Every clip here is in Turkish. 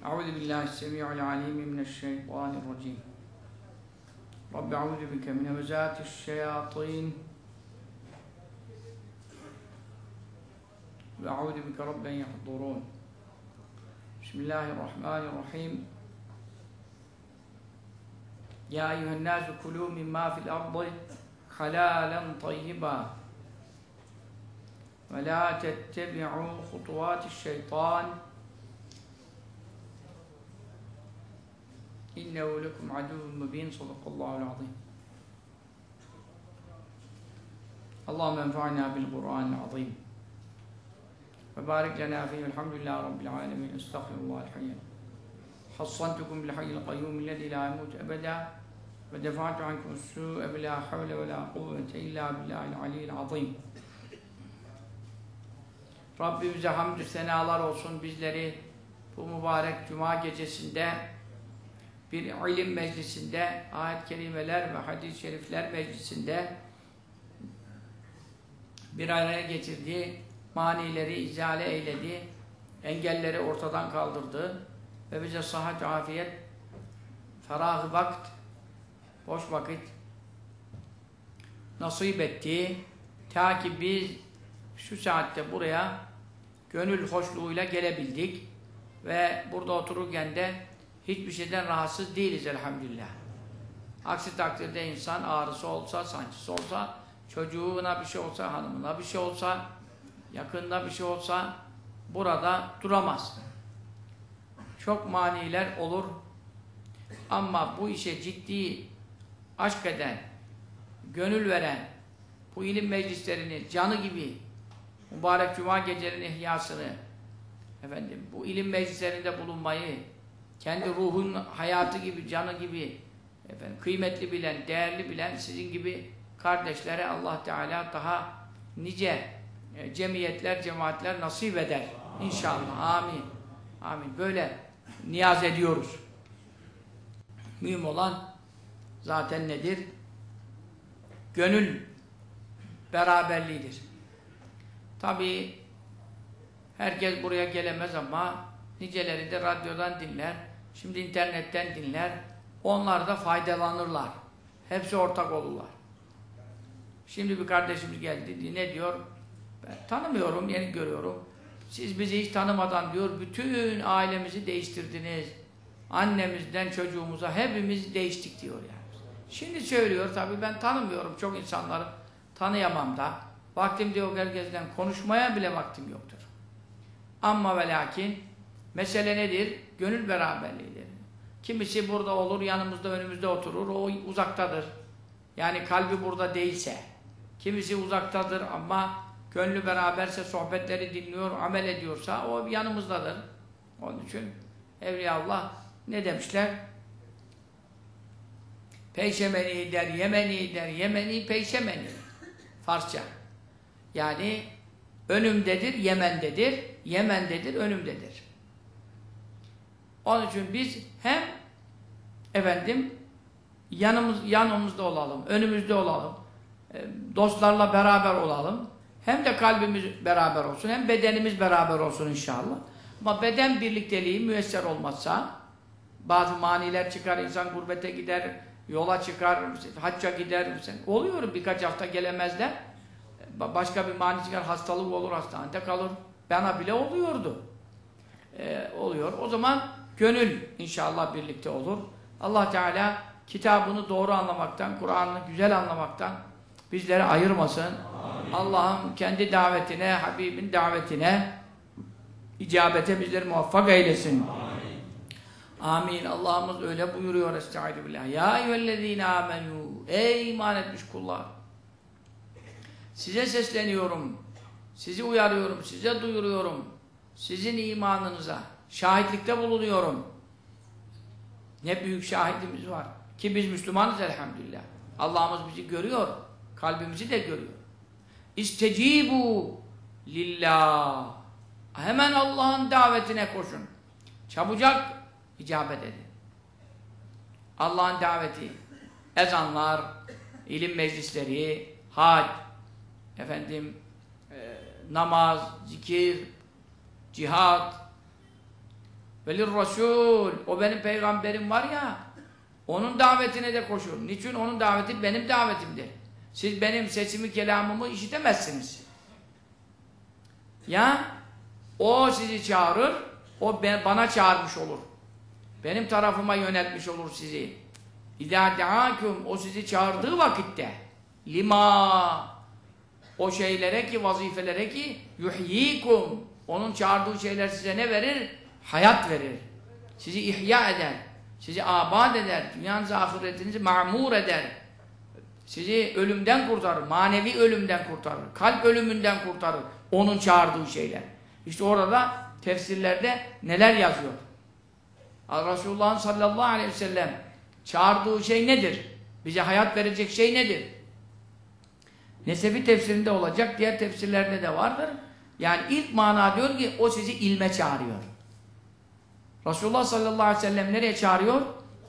أعوذ بالله السميع العليم من الشيطان الرجيم. رب أعوذ بك من همزات الشياطين. وأعوذ بك رب أن يحضرون. بسم الله الرحمن الرحيم. يا أيها الناس كلوا مما في الأرض حلالا طيبا. ولا تتبعوا خطوات الشيطان. إنه لكم عدو مبين صدق الله العظيم اللهم انفعنا بالقرآن العظيم وبارك لنا فيه الحمد لله رب العالمين استغفر الله الحي حصنتكم بالحي القيوم الذي لا يموت أبدا ودفعت عنكم السوء بلا حول ولا قوة إلا بالله العلي العظيم Rabbimize hamdü senalar olsun bizleri bu mübarek cuma gecesinde bir ilim meclisinde, ayet-i kerimeler ve hadis-i şerifler meclisinde bir araya getirdi, manileri izale eyledi, engelleri ortadan kaldırdı ve bize sıhhat, afiyet, ferah vakt, boş vakit nasip etti. Ta ki biz şu saatte buraya gönül hoşluğuyla gelebildik ve burada otururken de hiçbir şeyden rahatsız değiliz elhamdülillah. Aksi takdirde insan ağrısı olsa, sancısı olsa, çocuğuna bir şey olsa, hanımına bir şey olsa, yakında bir şey olsa burada duramaz. Çok maniler olur. Ama bu işe ciddi aşk eden, gönül veren, bu ilim meclislerini canı gibi mübarek cuma gecelerinin ihyasını efendim bu ilim meclislerinde bulunmayı kendi ruhun hayatı gibi, canı gibi efendim, kıymetli bilen, değerli bilen sizin gibi kardeşlere Allah Teala daha nice e, cemiyetler, cemaatler nasip eder. İnşallah. Amin. Amin. Böyle niyaz ediyoruz. Mühim olan zaten nedir? Gönül beraberliğidir. Tabii herkes buraya gelemez ama niceleri de radyodan dinler. Şimdi internetten dinler. Onlar da faydalanırlar. Hepsi ortak olurlar. Şimdi bir kardeşimiz geldi. Ne diyor? Ben tanımıyorum, yeni görüyorum. Siz bizi hiç tanımadan diyor, bütün ailemizi değiştirdiniz. Annemizden çocuğumuza hepimiz değiştik diyor yani. Şimdi söylüyor tabii ben tanımıyorum çok insanları tanıyamam da. Vaktim diyor herkesten konuşmaya bile vaktim yoktur. Ama ve lakin mesele nedir? Gönül beraberliğidir. Kimisi burada olur, yanımızda, önümüzde oturur, o uzaktadır. Yani kalbi burada değilse. Kimisi uzaktadır ama gönlü beraberse, sohbetleri dinliyor, amel ediyorsa o yanımızdadır. Onun için Evliyaullah ne demişler? Peyşemeni der, Yemeni der, Yemeni peyşemeni. Farsça. Yani önümdedir, Yemen'dedir, Yemen'dedir, önümdedir. Onun için biz hem efendim yanımız yanımızda olalım, önümüzde olalım, dostlarla beraber olalım. Hem de kalbimiz beraber olsun, hem bedenimiz beraber olsun inşallah. Ama beden birlikteliği müesser olmazsa bazı maniler çıkar, insan gurbete gider, yola çıkar, hacca gider. Oluyor birkaç hafta gelemezler. Başka bir mani çıkar, hastalık olur, hastanede kalır. Bana bile oluyordu. Ee, oluyor. O zaman gönül inşallah birlikte olur. Allah Teala kitabını doğru anlamaktan, Kur'an'ı güzel anlamaktan bizleri ayırmasın. Allah'ım kendi davetine, Habibin davetine icabete bizleri muvaffak eylesin. Amin. Amin. Allah'ımız öyle buyuruyor. Estaizu billah. Ya eyyühellezine amenü. Ey iman etmiş kullar. Size sesleniyorum. Sizi uyarıyorum. Size duyuruyorum. sizin imanınıza şahitlikte bulunuyorum. Ne büyük şahidimiz var. Ki biz Müslümanız elhamdülillah. Allah'ımız bizi görüyor. Kalbimizi de görüyor. İstecibu lillah. Hemen Allah'ın davetine koşun. Çabucak icabet edin. Allah'ın daveti, ezanlar, ilim meclisleri, hac, efendim, e, namaz, zikir, cihad, velir Resul, o benim peygamberim var ya, onun davetine de koşun. Niçin? Onun daveti benim davetimdir. Siz benim sesimi, kelamımı işitemezsiniz. Ya, o sizi çağırır, o bana çağırmış olur. Benim tarafıma yöneltmiş olur sizi. İzâ deâküm, o sizi çağırdığı vakitte, lima, o şeylere ki, vazifelere ki, yuhyikum, onun çağırdığı şeyler size ne verir? Hayat verir. Sizi ihya eder. Sizi abad eder. Dünyanızı, ahiretinizi mamur eder. Sizi ölümden kurtarır. Manevi ölümden kurtarır. Kalp ölümünden kurtarır. Onun çağırdığı şeyler. İşte orada tefsirlerde neler yazıyor? Resulullah sallallahu aleyhi ve sellem çağırdığı şey nedir? Bize hayat verecek şey nedir? Nesefi tefsirinde olacak, diğer tefsirlerde de vardır. Yani ilk mana diyor ki o sizi ilme çağırıyor. Resulullah sallallahu aleyhi ve sellem nereye çağırıyor?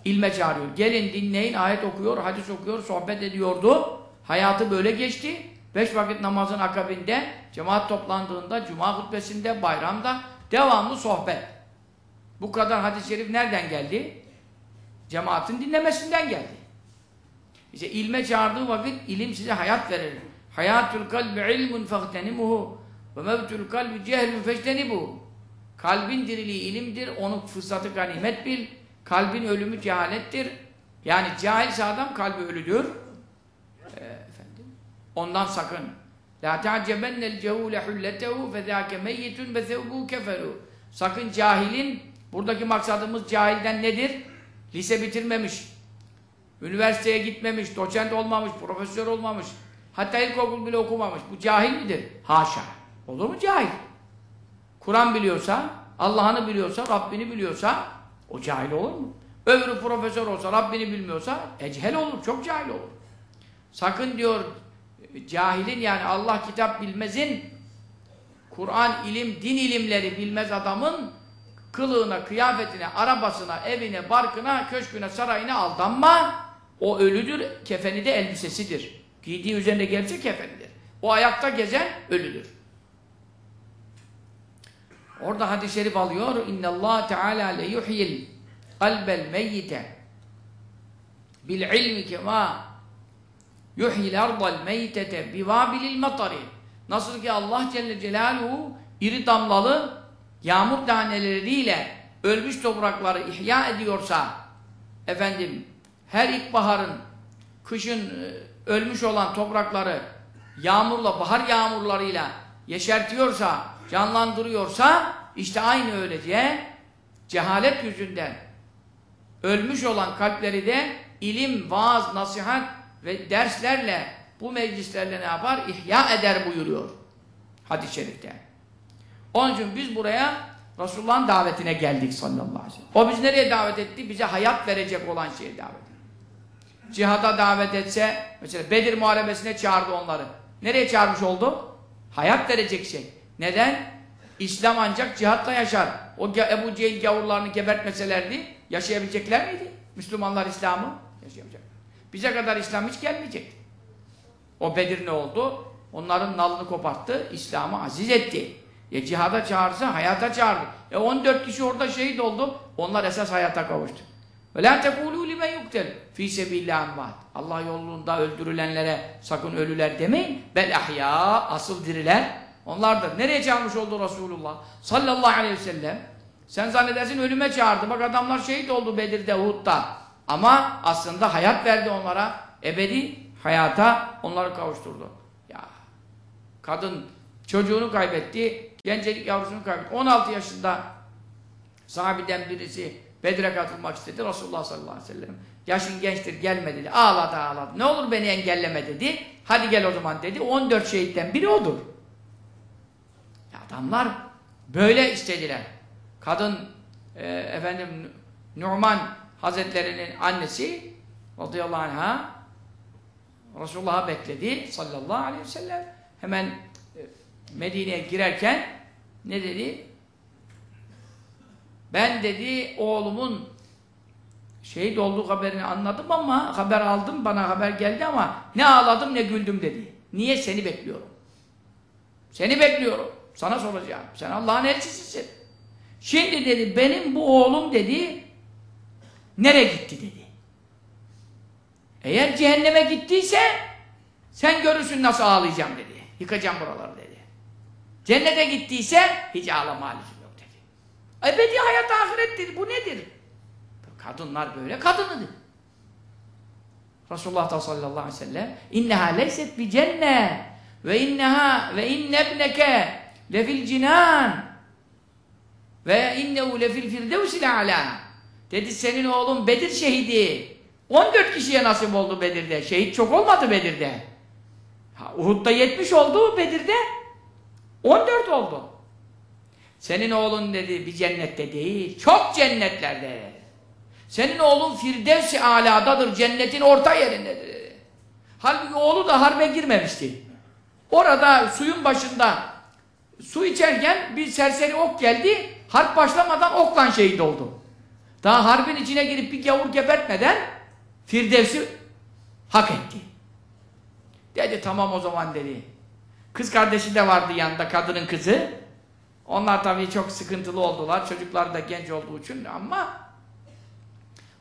İlme çağırıyor. Gelin dinleyin, ayet okuyor, hadis okuyor, sohbet ediyordu. Hayatı böyle geçti. Beş vakit namazın akabinde, cemaat toplandığında, cuma hutbesinde, bayramda devamlı sohbet. Bu kadar hadis-i şerif nereden geldi? Cemaatin dinlemesinden geldi. İşte ilme çağırdığı vakit ilim size hayat verir. Hayatül kalbi ilmun fehtenimuhu ve mevtül kalbi cehlun fehtenibuhu. Kalbin diriliği ilimdir, onu fırsatı ganimet bil. Kalbin ölümü cehalettir. Yani cahilse adam kalbi ölüdür. Ee, efendim. Ondan sakın. La ta'cebennel cehule hulletehu fezâke meyyitun ve thevbû keferû. Sakın cahilin, buradaki maksadımız cahilden nedir? Lise bitirmemiş, üniversiteye gitmemiş, doçent olmamış, profesör olmamış, hatta ilkokul bile okumamış. Bu cahil midir? Haşa. Olur mu cahil? Kur'an biliyorsa, Allah'ını biliyorsa, Rabbini biliyorsa o cahil olur mu? Öbürü profesör olsa, Rabbini bilmiyorsa echel olur, çok cahil olur. Sakın diyor cahilin yani Allah kitap bilmezin Kur'an ilim, din ilimleri bilmez adamın kılığına, kıyafetine, arabasına, evine, barkına, köşküne, sarayına aldanma. O ölüdür, kefeni de elbisesidir. Giydiği üzerinde gelse kefenidir. O ayakta gezen ölüdür. Orada hadis-i şerif alıyor. İnne Allah Teala le yuhyil kalbel meyyite bil ilmi kema yuhyil ardal meyyitete bivabilil matari. Nasıl ki Allah Celle Celaluhu iri damlalı yağmur taneleriyle ölmüş toprakları ihya ediyorsa efendim her ilkbaharın kışın ölmüş olan toprakları yağmurla, bahar yağmurlarıyla yeşertiyorsa, canlandırıyorsa işte aynı öylece cehalet yüzünden ölmüş olan kalpleri de ilim, vaaz, nasihat ve derslerle bu meclislerle ne yapar? İhya eder buyuruyor hadis-i şerifte. Onun için biz buraya Resulullah'ın davetine geldik sallallahu aleyhi ve sellem. O biz nereye davet etti? Bize hayat verecek olan şeye davet etti. Cihada davet etse, mesela Bedir Muharebesi'ne çağırdı onları. Nereye çağırmış oldu? Hayat verecek şey. Neden? İslam ancak cihatla yaşar. O Ebu Cehil gavurlarını gebertmeselerdi, yaşayabilecekler miydi? Müslümanlar İslam'ı yaşayamayacak. Bize kadar İslam hiç gelmeyecek. O Bedir ne oldu? Onların nalını koparttı, İslam'ı aziz etti. E cihada çağırsa hayata çağırdı. E 14 kişi orada şehit oldu. Onlar esas hayata kavuştu. Ve la tekulu limen yuktel fi sebillah Allah yolunda öldürülenlere sakın ölüler demeyin. Bel ahya asıl diriler onlardır. Nereye çağırmış oldu Resulullah sallallahu aleyhi ve sellem? Sen zannedersin ölüme çağırdı. Bak adamlar şehit oldu Bedir'de, Uhud'da. Ama aslında hayat verdi onlara. Ebedi hayata onları kavuşturdu. Ya kadın çocuğunu kaybetti, gencecik yavrusunu kaybetti. 16 yaşında sahabeden birisi Bedir'e katılmak istedi. Resulullah sallallahu aleyhi ve sellem yaşın gençtir gelme dedi. Ağladı ağladı. Ne olur beni engelleme dedi. Hadi gel o zaman dedi. 14 şehitten biri odur. Adamlar Böyle istediler. Kadın e, efendim Numan Hazretlerinin annesi radıyallahu anh'a Resulullah'a bekledi sallallahu aleyhi ve sellem. Hemen e, Medine'ye girerken ne dedi? Ben dedi oğlumun şehit olduğu haberini anladım ama haber aldım bana haber geldi ama ne ağladım ne güldüm dedi. Niye seni bekliyorum? Seni bekliyorum. Sana soracağım. Sen Allah'ın elçisisin. Şimdi dedi benim bu oğlum dedi nereye gitti dedi. Eğer cehenneme gittiyse sen görürsün nasıl ağlayacağım dedi. Yıkacağım buraları dedi. Cennete gittiyse hiç ağlama halim yok dedi. Ebedi hayat ahirettir. Bu nedir? Kadınlar böyle kadınıdır. Resulullah sallallahu aleyhi ve sellem inneha leyset bi cenne ve inneha ve inne ibneke lefil cinan. Ve innehu lefil firdevsil ala. Dedi senin oğlun Bedir şehidi. 14 kişiye nasip oldu Bedir'de. Şehit çok olmadı Bedir'de. Ha, Uhud'da 70 oldu Bedir'de 14 oldu. Senin oğlun dedi bir cennette değil çok cennetlerde senin oğlun Firdevs-i Ala'dadır, cennetin orta yerindedir. Halbuki oğlu da harbe girmemişti. Orada suyun başında su içerken bir serseri ok geldi, harp başlamadan okla şehit oldu. Daha harbin içine girip bir gavur gebertmeden Firdevs'i hak etti. Dedi tamam o zaman dedi. Kız kardeşi de vardı yanında, kadının kızı. Onlar tabii çok sıkıntılı oldular, çocuklar da genç olduğu için ama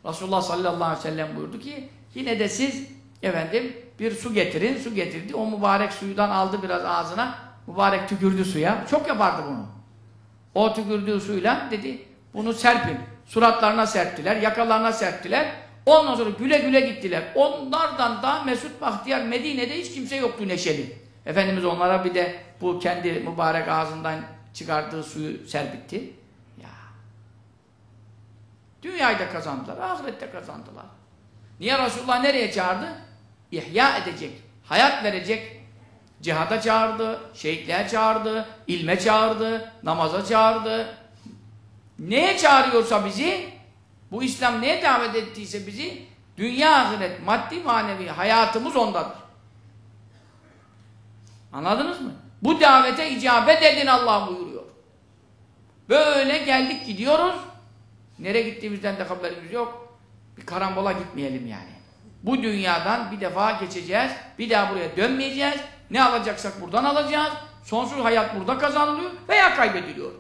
Resulullah sallallahu aleyhi ve sellem buyurdu ki yine de siz efendim bir su getirin. Su getirdi. O mübarek suyudan aldı biraz ağzına. Mübarek tükürdü suya. Çok yapardı bunu. O tükürdüğü suyla dedi bunu serpin. Suratlarına serptiler. Yakalarına serptiler. Ondan sonra güle güle gittiler. Onlardan daha Mesut Bahtiyar Medine'de hiç kimse yoktu neşeli. Efendimiz onlara bir de bu kendi mübarek ağzından çıkardığı suyu serpitti. Dünyayı da kazandılar, ahirette kazandılar. Niye Resulullah nereye çağırdı? İhya edecek, hayat verecek. Cihada çağırdı, şehitliğe çağırdı, ilme çağırdı, namaza çağırdı. Neye çağırıyorsa bizi, bu İslam neye davet ettiyse bizi, dünya ahiret, maddi manevi hayatımız ondadır. Anladınız mı? Bu davete icabet edin Allah buyuruyor. Böyle geldik gidiyoruz, Nereye gittiğimizden de haberimiz yok. Bir karambola gitmeyelim yani. Bu dünyadan bir defa geçeceğiz. Bir daha buraya dönmeyeceğiz. Ne alacaksak buradan alacağız. Sonsuz hayat burada kazanılıyor veya kaybediliyor.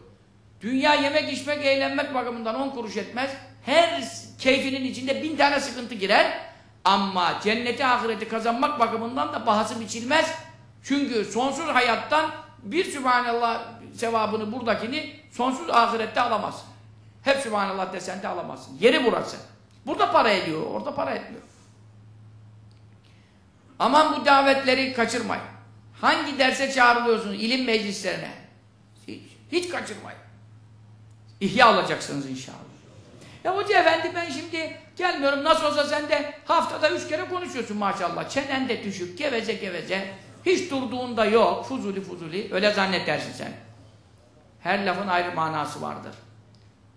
Dünya yemek, içmek, eğlenmek bakımından on kuruş etmez. Her keyfinin içinde bin tane sıkıntı girer. Ama cenneti, ahireti kazanmak bakımından da bahası biçilmez. Çünkü sonsuz hayattan bir Sübhanallah sevabını buradakini sonsuz ahirette alamazsın. Hep Sübhanallah desen de alamazsın. Yeri burası. Burada para ediyor, orada para etmiyor. Aman bu davetleri kaçırmayın. Hangi derse çağrılıyorsunuz? İlim meclislerine. Hiç, hiç kaçırmayın. İhya olacaksınız inşallah. Ya hoca efendi ben şimdi gelmiyorum. Nasıl olsa sen de haftada üç kere konuşuyorsun maşallah. Çenen de düşük, geveze geveze. Hiç durduğunda yok. Fuzuli fuzuli. Öyle zannedersin sen. Her lafın ayrı manası vardır.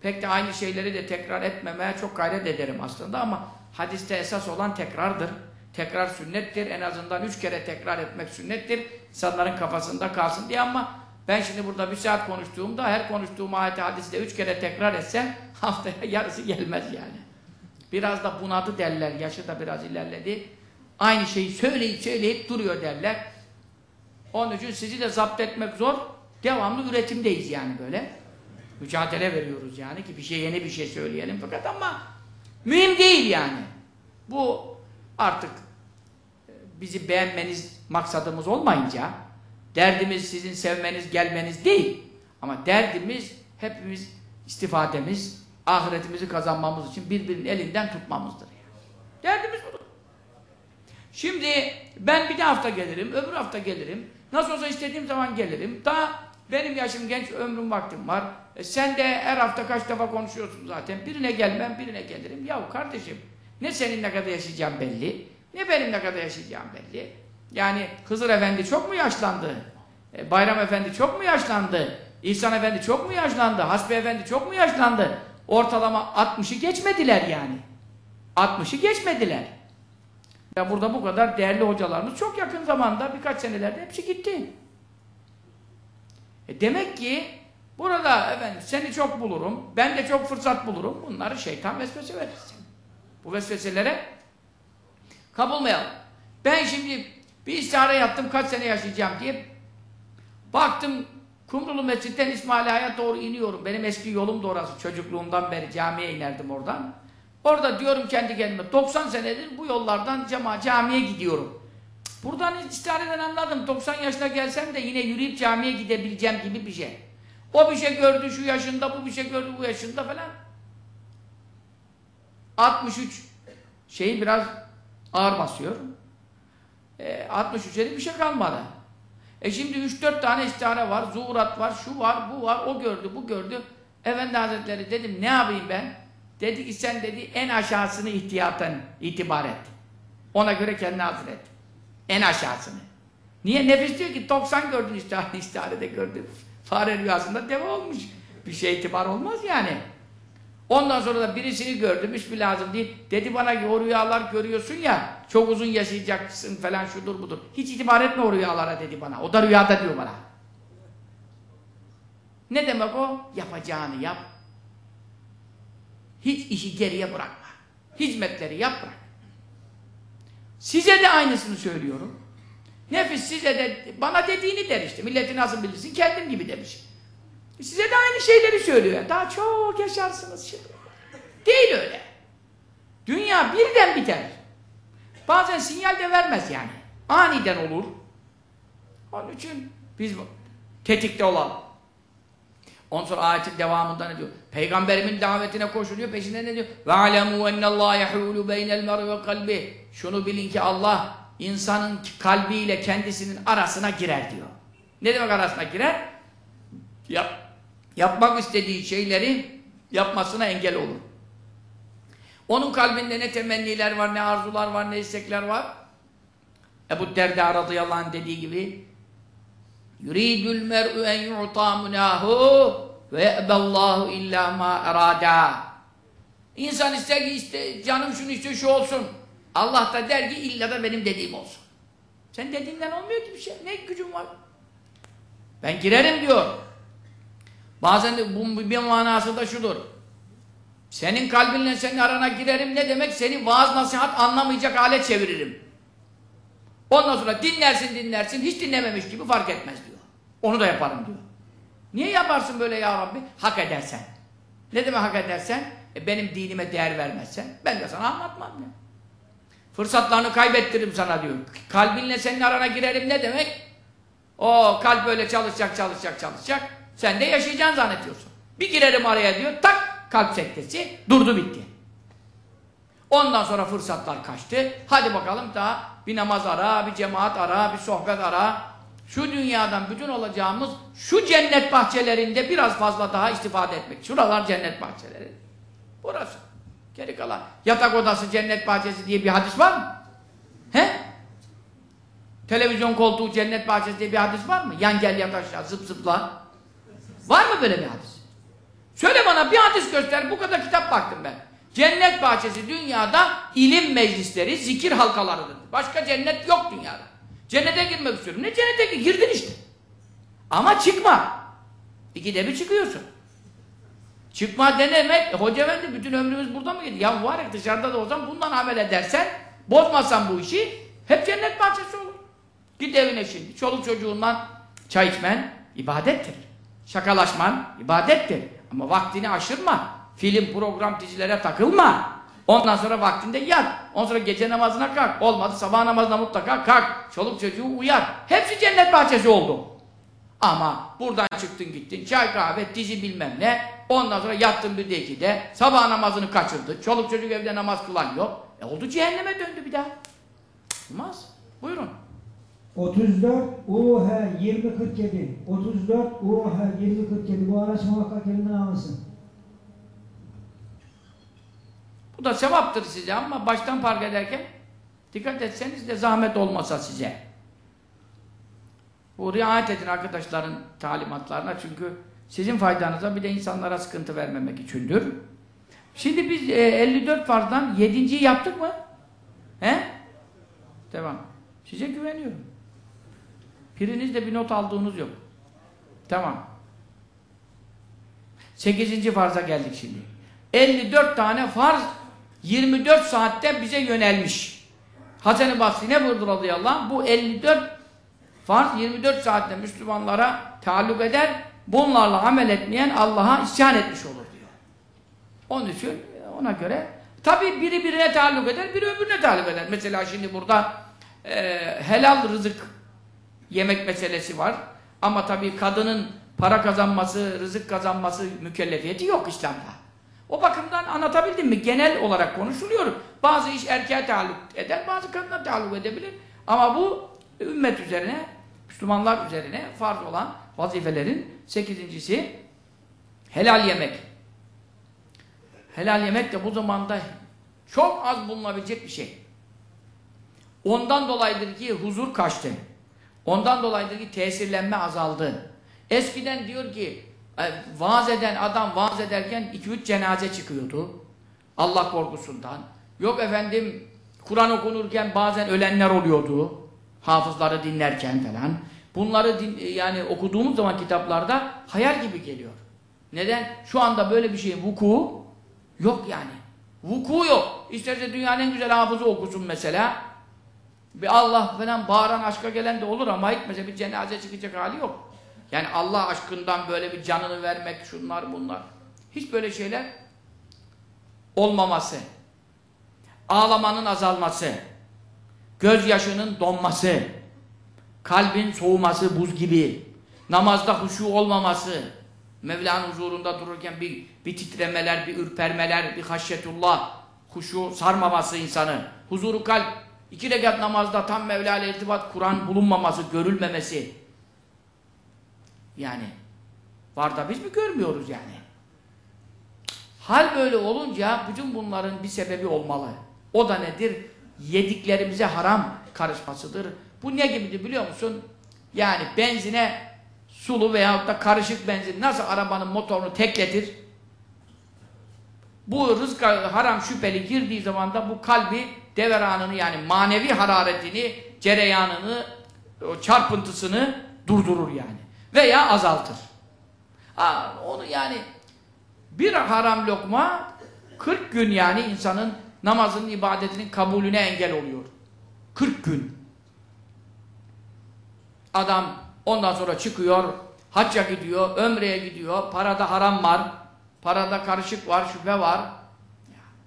Pek de aynı şeyleri de tekrar etmemeye çok gayret ederim aslında ama hadiste esas olan tekrardır. Tekrar sünnettir. En azından üç kere tekrar etmek sünnettir. İnsanların kafasında kalsın diye ama ben şimdi burada bir saat konuştuğumda her konuştuğum ayet hadiste üç kere tekrar etsem haftaya yarısı gelmez yani. Biraz da bunadı derler. Yaşı da biraz ilerledi. Aynı şeyi söyleyip söyleyip duruyor derler. Onun için sizi de zapt etmek zor. Devamlı üretimdeyiz yani böyle mücadele veriyoruz yani ki bir şey yeni bir şey söyleyelim fakat ama mühim değil yani. Bu artık e, bizi beğenmeniz maksadımız olmayınca derdimiz sizin sevmeniz, gelmeniz değil. Ama derdimiz hepimiz istifademiz, ahiretimizi kazanmamız için birbirinin elinden tutmamızdır. Derdimiz budur. Şimdi ben bir hafta gelirim, öbür hafta gelirim. Nasıl olsa istediğim zaman gelirim. Daha benim yaşım genç, ömrüm vaktim var. E sen de her hafta kaç defa konuşuyorsun zaten. Birine gelmem, birine gelirim. Yahu kardeşim, ne senin ne kadar yaşayacağım belli, ne benim ne kadar yaşayacağım belli. Yani Hızır Efendi çok mu yaşlandı? E, Bayram Efendi çok mu yaşlandı? İhsan Efendi çok mu yaşlandı? Hasbi Efendi çok mu yaşlandı? Ortalama 60'ı geçmediler yani. 60'ı geçmediler. Ya burada bu kadar değerli hocalarımız çok yakın zamanda birkaç senelerde hepsi gitti. E demek ki burada efendim seni çok bulurum, ben de çok fırsat bulurum. Bunları şeytan vesvese verir. Bu vesveselere kapılmayalım. Ben şimdi bir istihare yaptım kaç sene yaşayacağım diye baktım Kumrulu Mescid'den İsmaila'ya doğru iniyorum. Benim eski yolum da orası. Çocukluğumdan beri camiye inerdim oradan. Orada diyorum kendi kendime 90 senedir bu yollardan cama, camiye gidiyorum. Buradan istihareden anladım. 90 yaşına gelsem de yine yürüyüp camiye gidebileceğim gibi bir şey. O bir şey gördü şu yaşında, bu bir şey gördü bu yaşında falan. 63 şeyi biraz ağır basıyor. E, 63'e bir şey kalmadı. E şimdi 3-4 tane istihare var, zuhurat var, şu var, bu var, o gördü, bu gördü. Efendi Hazretleri dedim ne yapayım ben? Dedi ki sen dedi en aşağısını ihtiyaten itibar et. Ona göre kendini hazır et. En aşağısını. Niye? Nefis diyor ki 90 gördün istihare, istiharede gördün. Fare rüyasında deve olmuş. Bir şey itibar olmaz yani. Ondan sonra da birisini gördüm, hiçbir lazım değil. Dedi bana ki o rüyalar görüyorsun ya, çok uzun yaşayacaksın falan şudur budur. Hiç itibar etme o rüyalara dedi bana. O da rüyada diyor bana. Ne demek o? Yapacağını yap. Hiç işi geriye bırakma. Hizmetleri yap bırak. Size de aynısını söylüyorum. Nefis size de, bana dediğini der işte. Milleti nasıl bilirsin? Kendim gibi demiş. Size de aynı şeyleri söylüyor. Daha çok yaşarsınız şimdi. Değil öyle. Dünya birden biter. Bazen sinyal de vermez yani. Aniden olur. Onun için biz tetikte olalım. Ondan sonra ayetin devamında ne diyor? Peygamberimin davetine koşuluyor, peşinde ne diyor? Ve alemu ennallâhe yehûlü beynel mer ve kalbi. Şunu bilin ki Allah insanın kalbiyle kendisinin arasına girer diyor. Ne demek arasına girer? Yap, yapmak istediği şeyleri yapmasına engel olur. Onun kalbinde ne temenniler var, ne arzular var, ne istekler var. Ebu Derda radıyallahu anh dediği gibi yuridul mer'u en yu'ta munahu ve ye'bellahu illa ma erada. İnsan ister ki iste, canım şunu istiyor şu olsun. Allah da der ki illa da benim dediğim olsun. Sen dediğinden olmuyor ki bir şey. Ne gücün var? Ben girerim diyor. Bazen de bunun bir manası da şudur. Senin kalbinle senin arana girerim ne demek? Seni vaaz nasihat anlamayacak hale çeviririm. Ondan sonra dinlersin dinlersin hiç dinlememiş gibi fark etmez diyor. Onu da yaparım diyor. Niye yaparsın böyle ya Rabbi? Hak edersen. Ne demek hak edersen? E benim dinime değer vermezsen ben de sana anlatmam ya. Fırsatlarını kaybettiririm sana diyor. Kalbinle senin arana girerim ne demek? O kalp böyle çalışacak çalışacak çalışacak. Sen de yaşayacaksın zannediyorsun. Bir girerim araya diyor tak kalp sektesi durdu bitti. Ondan sonra fırsatlar kaçtı. Hadi bakalım daha bir namaz ara, bir cemaat ara, bir sohbet ara. Şu dünyadan bütün olacağımız şu cennet bahçelerinde biraz fazla daha istifade etmek. Şuralar cennet bahçeleri. Burası. Geri kalan. Yatak odası cennet bahçesi diye bir hadis var mı? He? Televizyon koltuğu cennet bahçesi diye bir hadis var mı? Yan gel yat aşağı zıp zıpla. Var mı böyle bir hadis? Söyle bana bir hadis göster. Bu kadar kitap baktım ben. Cennet bahçesi dünyada ilim meclisleri, zikir halkalarıdır. Başka cennet yok dünyada. Cennete girmek istiyorum. Ne cennete gir? Girdin işte. Ama çıkma. İkide bir çıkıyorsun. Çıkma ne demek? E, hoca efendi bütün ömrümüz burada mı gidiyor? Ya ya dışarıda da olsam bundan amel edersen, bozmazsan bu işi hep cennet bahçesi olur. Git evine şimdi. Çoluk çocuğundan çay içmen ibadettir. Şakalaşman ibadettir. Ama vaktini aşırma. Film, program, dizilere takılma. Ondan sonra vaktinde yat. Ondan sonra gece namazına kalk. Olmadı sabah namazına mutlaka kalk. Çoluk çocuğu uyar. Hepsi cennet bahçesi oldu. Ama buradan çıktın gittin. Çay kahve, dizi bilmem ne. Ondan sonra yattın bir de ikide. Sabah namazını kaçırdı. Çoluk çocuk evde namaz kılan yok. E oldu cehenneme döndü bir daha. Olmaz. Buyurun. 34 UH 2047 34 UH 2047 bu araç muhakkak elinden almasın. Bu da sevaptır size ama baştan park ederken dikkat etseniz de zahmet olmasa size. Bu riayet edin arkadaşların talimatlarına çünkü Sizin faydanıza bir de insanlara sıkıntı vermemek içindir. Şimdi biz e, 54 farzdan 7.yi yaptık mı? He? Devam. Size güveniyorum. Pirinizde bir not aldığınız yok. Tamam. 8. farza geldik şimdi. 54 tane farz 24 saatte bize yönelmiş. Hasan-ı Basri ne buyurdu radıyallahu anh? Bu 54 farz 24 saatte Müslümanlara taalluk eder. Bunlarla amel etmeyen Allah'a isyan etmiş olur diyor. Onun için ona göre tabi biri birine taalluk eder, biri öbürüne taalluk eder. Mesela şimdi burada e, helal rızık yemek meselesi var. Ama tabii kadının para kazanması, rızık kazanması mükellefiyeti yok İslam'da. O bakımdan anlatabildim mi? Genel olarak konuşuluyor. Bazı iş erkeğe taalluk eder, bazı kadına taalluk edebilir. Ama bu ümmet üzerine, Müslümanlar üzerine farz olan vazifelerin sekizincisi helal yemek. Helal yemek de bu zamanda çok az bulunabilecek bir şey. Ondan dolayıdır ki huzur kaçtı. Ondan dolayıdır ki tesirlenme azaldı. Eskiden diyor ki e, vaaz eden adam vaaz ederken 2-3 cenaze çıkıyordu. Allah korkusundan. Yok efendim Kur'an okunurken bazen ölenler oluyordu. Hafızları dinlerken falan. Bunları din, yani okuduğumuz zaman kitaplarda hayal gibi geliyor. Neden? Şu anda böyle bir şeyin vuku yok yani. Vuku yok. İsterse dünyanın en güzel hafızı okusun mesela. Bir Allah falan bağıran aşka gelen de olur ama hiç mesela bir cenaze çıkacak hali yok. Yani Allah aşkından böyle bir canını vermek, şunlar bunlar. Hiç böyle şeyler olmaması. Ağlamanın azalması. Gözyaşının donması. Kalbin soğuması buz gibi. Namazda huşu olmaması. Mevla'nın huzurunda dururken bir, bir titremeler, bir ürpermeler, bir haşyetullah, huşu sarmaması insanı. Huzuru kalp İki rekat namazda tam Mevla ile irtibat Kur'an bulunmaması, görülmemesi. Yani var da biz mi görmüyoruz yani? Hal böyle olunca bütün bunların bir sebebi olmalı. O da nedir? Yediklerimize haram karışmasıdır. Bu ne gibidir biliyor musun? Yani benzine sulu veyahut da karışık benzin nasıl arabanın motorunu tekletir? Bu rızk haram şüpheli girdiği zaman da bu kalbi deveranını yani manevi hararetini, cereyanını, o çarpıntısını durdurur yani. Veya azaltır. Ha, onu yani bir haram lokma 40 gün yani insanın namazının, ibadetinin kabulüne engel oluyor. 40 gün. Adam ondan sonra çıkıyor, hacca gidiyor, ömreye gidiyor, parada haram var, parada karışık var, şüphe var.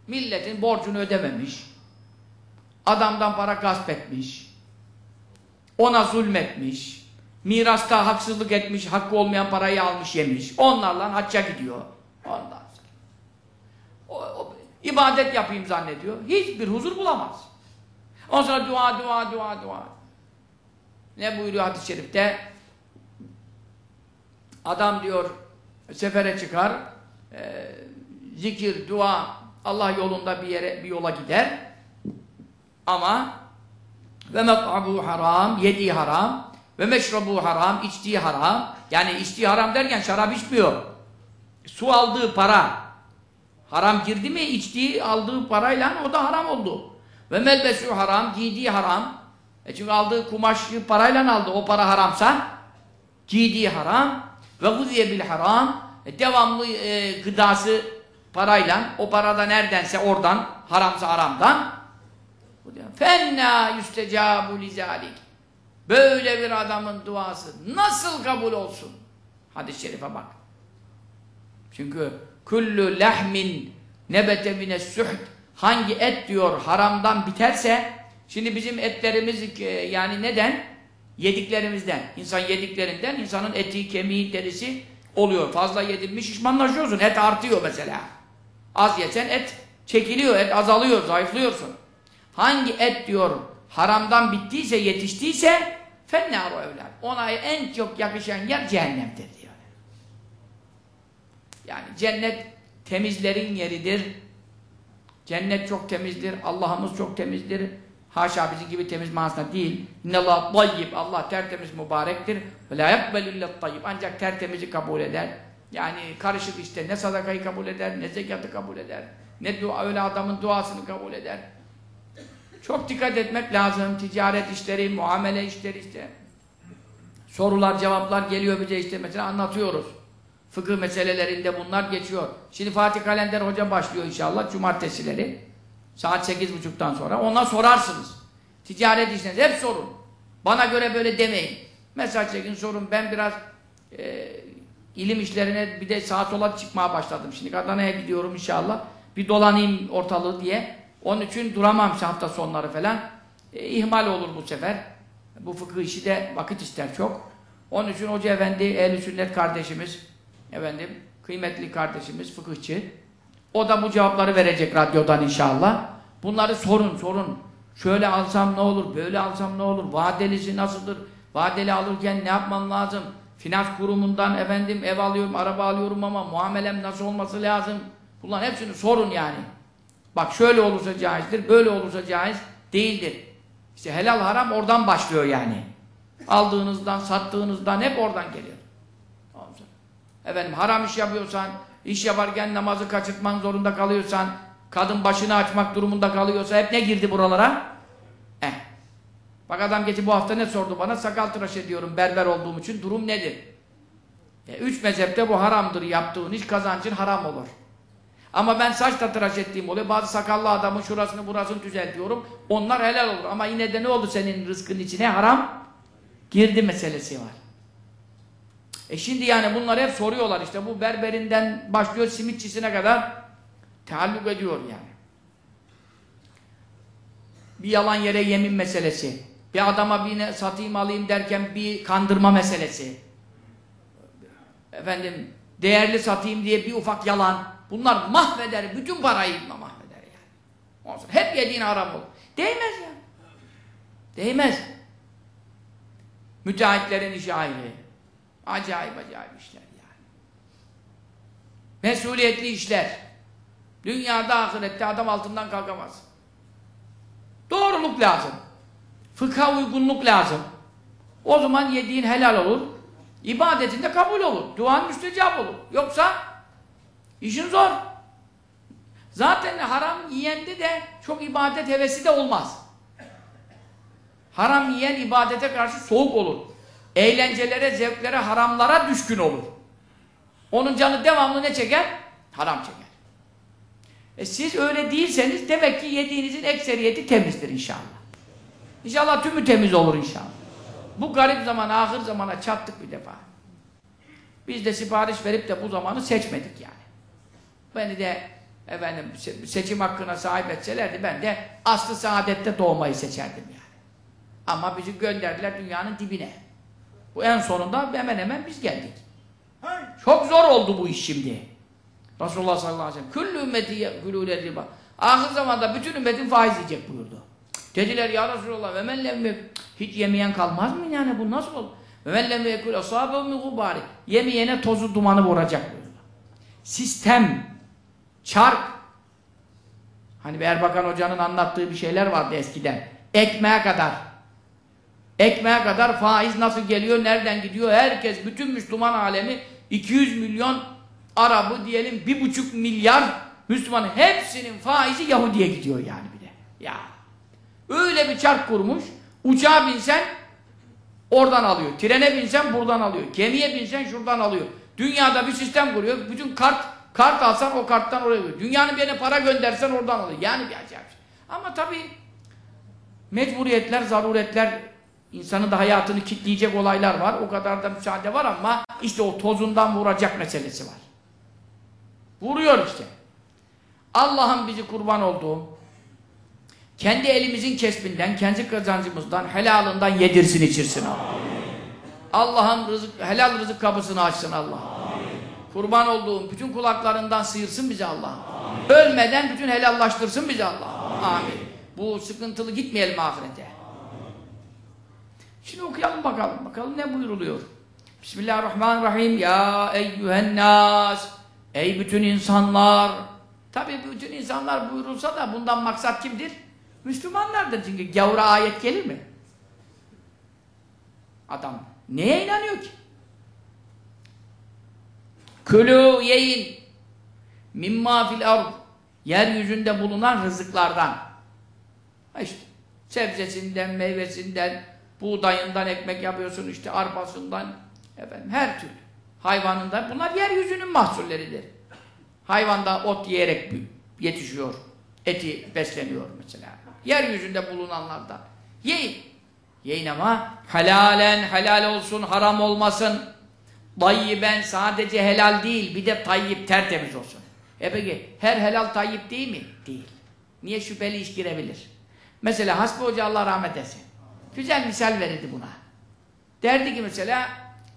Milletin borcunu ödememiş. Adamdan para gasp etmiş. Ona zulmetmiş. Mirasta haksızlık etmiş, hakkı olmayan parayı almış yemiş. Onlarla hacca gidiyor. Ondan. O, o, ibadet yapayım zannediyor. Hiçbir huzur bulamaz. Ondan sonra dua, dua, dua, dua. Ne buyuruyor hadis-i şerifte? Adam diyor, sefere çıkar, e, zikir, dua, Allah yolunda bir yere, bir yola gider. Ama ve met'abu haram, yediği haram ve meşrabu haram, içtiği haram. Yani içtiği haram derken şarap içmiyor. Su aldığı para haram girdi mi içtiği aldığı parayla o da haram oldu. Ve melbesu haram, giydiği haram. E çünkü aldığı kumaşı parayla aldı. O para haramsa giydiği haram ve guziye bil haram. E devamlı e, gıdası parayla o parada neredense oradan haramsa haramdan fenna yüstecabu lizalik böyle bir adamın duası nasıl kabul olsun? Hadis-i şerife bak. Çünkü kullu lahmin nebete mine suht hangi et diyor haramdan biterse şimdi bizim etlerimiz yani neden? Yediklerimizden. İnsan yediklerinden insanın eti kemiği derisi oluyor. Fazla yedilmiş şişmanlaşıyorsun et artıyor mesela. Az yesen et çekiliyor et azalıyor zayıflıyorsun Hangi et diyor haramdan bittiyse, yetiştiyse fennâru evler. Ona en çok yakışan yer cehennemdir diyor. Yani cennet temizlerin yeridir. Cennet çok temizdir. Allah'ımız çok temizdir. Haşa bizim gibi temiz manasında değil. İnnallâh tayyib. Allah tertemiz mübarektir. Ve lâ yakbelü tayyib. Ancak tertemizi kabul eder. Yani karışık işte ne sadakayı kabul eder, ne zekatı kabul eder, ne dua, öyle adamın duasını kabul eder. Çok dikkat etmek lazım. Ticaret işleri, muamele işleri işte. Sorular, cevaplar geliyor bize işte mesela anlatıyoruz. Fıkıh meselelerinde bunlar geçiyor. Şimdi Fatih Kalender Hoca başlıyor inşallah cumartesileri. Saat sekiz buçuktan sonra. Ona sorarsınız. Ticaret işleriniz hep sorun. Bana göre böyle demeyin. Mesaj çekin sorun. Ben biraz e, ilim işlerine bir de sağa sola çıkmaya başladım. Şimdi Adana'ya gidiyorum inşallah. Bir dolanayım ortalığı diye. Onun için duramam işte hafta sonları falan. E, ihmal olur bu sefer. Bu fıkıh işi de vakit ister çok. Onun için Hoca Efendi, ehl Sünnet kardeşimiz, efendim, kıymetli kardeşimiz, fıkıhçı. O da bu cevapları verecek radyodan inşallah. Bunları sorun, sorun. Şöyle alsam ne olur, böyle alsam ne olur, vadelisi nasıldır, vadeli alırken ne yapmam lazım, finans kurumundan efendim ev alıyorum, araba alıyorum ama muamelem nasıl olması lazım. Bunların hepsini sorun yani. Bak şöyle olursa caizdir, böyle olursa caiz değildir. İşte helal haram oradan başlıyor yani. Aldığınızdan, sattığınızdan hep oradan geliyor. Efendim haram iş yapıyorsan, iş yaparken namazı kaçırtman zorunda kalıyorsan, kadın başını açmak durumunda kalıyorsa hep ne girdi buralara? Eh. Bak adam geçi bu hafta ne sordu bana? Sakal tıraş ediyorum berber olduğum için. Durum nedir? E, üç mezhepte bu haramdır yaptığın iş kazancın haram olur. Ama ben saç da tıraş ettiğim oluyor. Bazı sakallı adamın şurasını burasını düzeltiyorum. Onlar helal olur. Ama yine de ne oldu senin rızkın içine? Haram girdi meselesi var. E şimdi yani bunlar hep soruyorlar işte. Bu berberinden başlıyor simitçisine kadar taalluk ediyor yani. Bir yalan yere yemin meselesi. Bir adama bir satayım alayım derken bir kandırma meselesi. Efendim değerli satayım diye bir ufak yalan. Bunlar mahveder, bütün parayı mahveder yani. Sonra hep yediğin haram olur. Değmez ya. Değmez. Müteahhitlerin işi ayrı. Acayip acayip işler yani. Mesuliyetli işler. Dünyada ahirette adam altından kalkamaz. Doğruluk lazım. Fıkha uygunluk lazım. O zaman yediğin helal olur. İbadetinde kabul olur. Duan müstecap olur. Yoksa işin zor. Zaten haram yiyende de çok ibadet hevesi de olmaz. Haram yiyen ibadete karşı soğuk olur. Eğlencelere, zevklere, haramlara düşkün olur. Onun canı devamlı ne çeker? Haram çeker. E siz öyle değilseniz demek ki yediğinizin ekseriyeti temizdir inşallah. İnşallah tümü temiz olur inşallah. Bu garip zaman, ahir zamana çattık bir defa. Biz de sipariş verip de bu zamanı seçmedik yani. Beni de efendim seçim hakkına sahip etselerdi ben de aslı saadette doğmayı seçerdim yani. Ama bizi gönderdiler dünyanın dibine. Bu en sonunda hemen hemen biz geldik. Çok zor oldu bu iş şimdi. Resulullah sallallahu aleyhi ve sellem küllü ümmeti gülûle riba. Ahir zamanda bütün ümmetin faiz yiyecek buyurdu. Dediler ya Resulallah ve men hiç yemeyen kalmaz mı yani bu nasıl olur? Ve men lem yekul asâbehu min. Yemeyene tozu dumanı vuracak buyurdu. Sistem, çark. Hani Erbakan Hoca'nın anlattığı bir şeyler vardı eskiden. Ekmeğe kadar. Ekmeğe kadar faiz nasıl geliyor, nereden gidiyor? Herkes, bütün Müslüman alemi 200 milyon Arabı diyelim bir buçuk milyar Müslümanın hepsinin faizi Yahudi'ye gidiyor yani bir de. Ya. Öyle bir çark kurmuş. Uçağa binsen oradan alıyor. Trene binsen buradan alıyor. Gemiye binsen şuradan alıyor. Dünyada bir sistem kuruyor. Bütün kart kart alsan o karttan oraya gidiyor. Dünyanın bir yerine para göndersen oradan alıyor. Yani bir acayip şey. Ama tabii mecburiyetler, zaruretler insanın da hayatını kitleyecek olaylar var. O kadar da müsaade var ama işte o tozundan vuracak meselesi var. Vuruyor işte. Allah'ın bizi kurban olduğu, kendi elimizin kesbinden, kendi kazancımızdan, helalından yedirsin içirsin Allah. Allah'ın rızık, helal rızık kapısını açsın Allah. Kurban olduğum bütün kulaklarından sıyırsın bizi Allah. Amin. Ölmeden bütün helallaştırsın bizi Allah. Amin. Amin. Bu sıkıntılı gitmeyelim ahirete. Şimdi okuyalım bakalım. Bakalım ne buyuruluyor. Bismillahirrahmanirrahim. Ya eyyühen nas. Ey bütün insanlar! Tabi bütün insanlar buyurulsa da bundan maksat kimdir? Müslümanlardır çünkü gavura ayet gelir mi? Adam neye inanıyor ki? Külü yiyin. Mimma fil ard. Yeryüzünde bulunan rızıklardan. İşte sebzesinden, meyvesinden, buğdayından ekmek yapıyorsun, işte arpasından, efendim her türlü. Hayvanından. Bunlar yeryüzünün mahsulleridir. Hayvanda ot yiyerek yetişiyor. Eti besleniyor mesela. Yeryüzünde bulunanlardan. Yiyin. Yiyin ama helalen helal olsun, haram olmasın. Tayyiben sadece helal değil, bir de tayyip tertemiz olsun. E peki her helal tayyip değil mi? Değil. Niye şüpheli iş girebilir? Mesela Hasbi Hoca Allah rahmet etsin. Güzel misal verirdi buna. Derdi ki mesela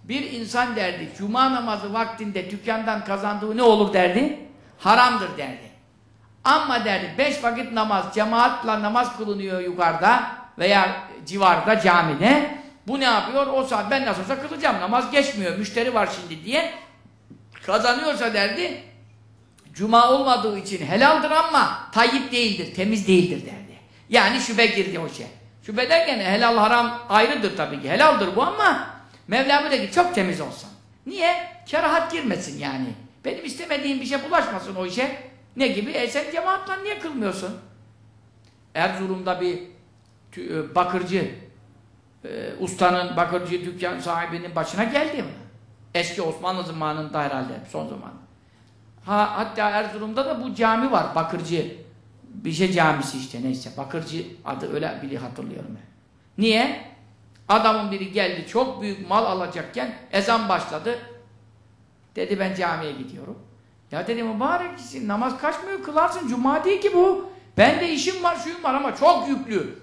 bir insan derdi cuma namazı vaktinde dükkandan kazandığı ne olur derdi? Haramdır derdi. Ama derdi beş vakit namaz cemaatla namaz kılınıyor yukarıda veya civarda camide. Bu ne yapıyor? O saat ben nasıl olsa kılacağım namaz geçmiyor müşteri var şimdi diye kazanıyorsa derdi cuma olmadığı için helaldir ama tayyip değildir, temiz değildir derdi. Yani şüphe girdi o şey. Şüphe derken helal haram ayrıdır tabii ki. Helaldir bu ama Mevlamı da ki çok temiz olsun. Niye? Kerahat girmesin yani. Benim istemediğim bir şey bulaşmasın o işe. Ne gibi? E sen cemaatla niye kılmıyorsun? Erzurum'da bir e, bakırcı e, ustanın, bakırcı dükkan sahibinin başına geldi mi? Eski Osmanlı zamanında herhalde, son zaman. Ha, hatta Erzurum'da da bu cami var, Bakırcı. Bir şey camisi işte neyse, Bakırcı adı öyle biri hatırlıyorum ben. Niye? Adamın biri geldi, çok büyük mal alacakken ezan başladı. Dedi ben camiye gidiyorum. Ya dedi mübarek gitsin, namaz kaçmıyor, kılarsın, cuma değil ki bu. Ben de işim var, şuyum var ama çok yüklü.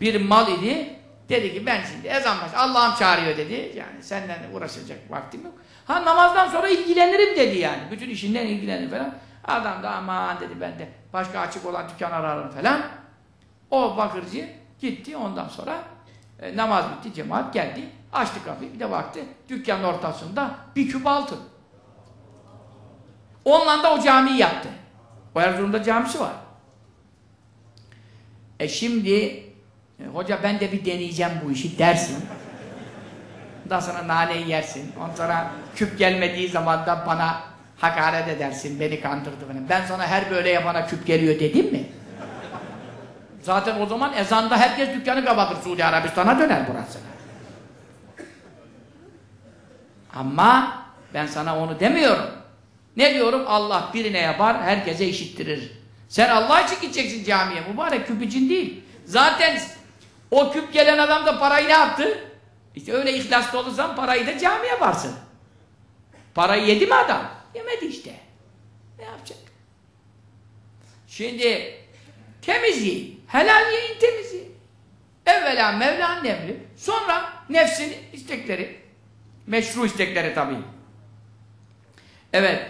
Bir mal idi. Dedi ki ben şimdi ezan baş, Allah'ım çağırıyor dedi. Yani senden uğraşacak vaktim yok. Ha namazdan sonra ilgilenirim dedi yani. Bütün işinden ilgilenir falan. Adam da aman dedi ben de başka açık olan dükkan ararım falan. O bakırcı gitti ondan sonra e, namaz bitti cemaat geldi. Açtı kapıyı bir de baktı dükkanın ortasında bir küp altın. Onunla da o camiyi yaptı. O Erzurum'da camisi var. E şimdi e, hoca ben de bir deneyeceğim bu işi dersin. Ondan sonra naneyi yersin. Ondan sonra küp gelmediği zaman da bana hakaret edersin. Beni kandırdı beni. Ben sana her böyle yapana küp geliyor dedim mi? Zaten o zaman ezanda herkes dükkanı kapatır. Suudi Arabistan'a döner burası. Ama ben sana onu demiyorum. Ne diyorum? Allah birine yapar, herkese işittirir. Sen Allah için gideceksin camiye. Mübarek küp için değil. Zaten o küp gelen adam da parayı ne yaptı? İşte öyle ihlaslı olursan parayı da camiye varsın. Parayı yedi mi adam? Yemedi işte. Ne yapacak? Şimdi temiz yiyin. Helal yiyin, temiz yiyin. Evvela Mevla'nın emri, sonra nefsin istekleri. Meşru istekleri tabii. Evet.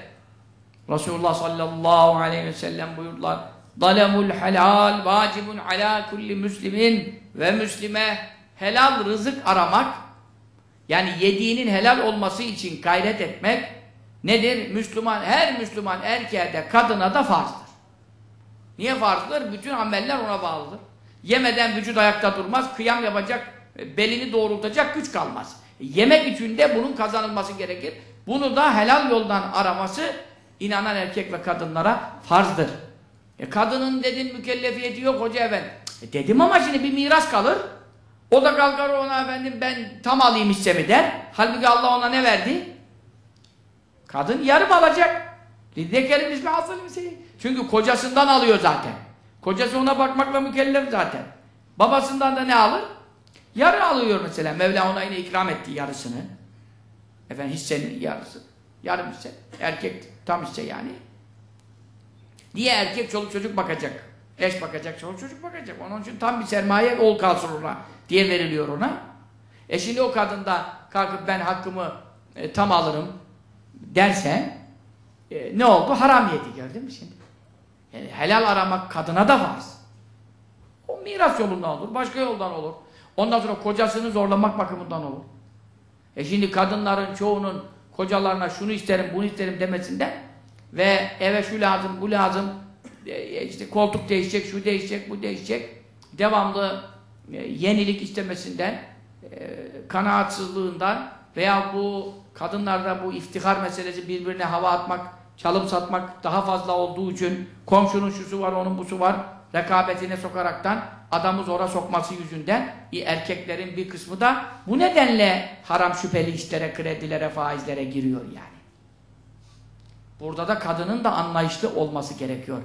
Resulullah sallallahu aleyhi ve sellem buyurdular. Dalemul helal vacibun ala kulli müslimin ve müslime helal rızık aramak yani yediğinin helal olması için gayret etmek nedir? Müslüman, her Müslüman erkeğe de kadına da farzdır. Niye farzdır? Bütün ameller ona bağlıdır. Yemeden vücut ayakta durmaz, kıyam yapacak, belini doğrultacak güç kalmaz. Yemek için de bunun kazanılması gerekir. Bunu da helal yoldan araması inanan erkek ve kadınlara farzdır. E kadının dedin mükellefiyeti yok hoca efendi. E dedim ama şimdi bir miras kalır. O da kalkar ona efendim ben tam alayım hissemi der. Halbuki Allah ona ne verdi? Kadın yarım alacak. Liddekerim ismi hasıl misli. Çünkü kocasından alıyor zaten. Kocası ona bakmakla mükellef zaten. Babasından da ne alır? Yarı alıyor mesela. Mevla ona yine ikram etti yarısını. Efendim hissenin yarısı. Yarım hisse. Erkek tam hisse yani. Diye erkek çoluk çocuk bakacak. Eş bakacak, çoluk çocuk bakacak. Onun için tam bir sermaye ol kalsın ona diye veriliyor ona. E şimdi o kadın da kalkıp ben hakkımı e, tam alırım derse e, ne oldu? Haram yedi gördün mü şimdi? Yani helal aramak kadına da farz. O miras yolundan olur, başka yoldan olur. Ondan sonra kocasını zorlamak bakımından olur. E şimdi kadınların çoğunun kocalarına şunu isterim, bunu isterim demesinden ve eve şu lazım, bu lazım, e, işte koltuk değişecek, şu değişecek, bu değişecek, devamlı e, yenilik istemesinden, e, kanaatsızlığından veya bu kadınlarda bu iftihar meselesi birbirine hava atmak, çalım satmak daha fazla olduğu için komşunun şusu var, onun busu var rekabetine sokaraktan adamı zora sokması yüzünden erkeklerin bir kısmı da bu nedenle haram şüpheli işlere, kredilere, faizlere giriyor yani. Burada da kadının da anlayışlı olması gerekiyor.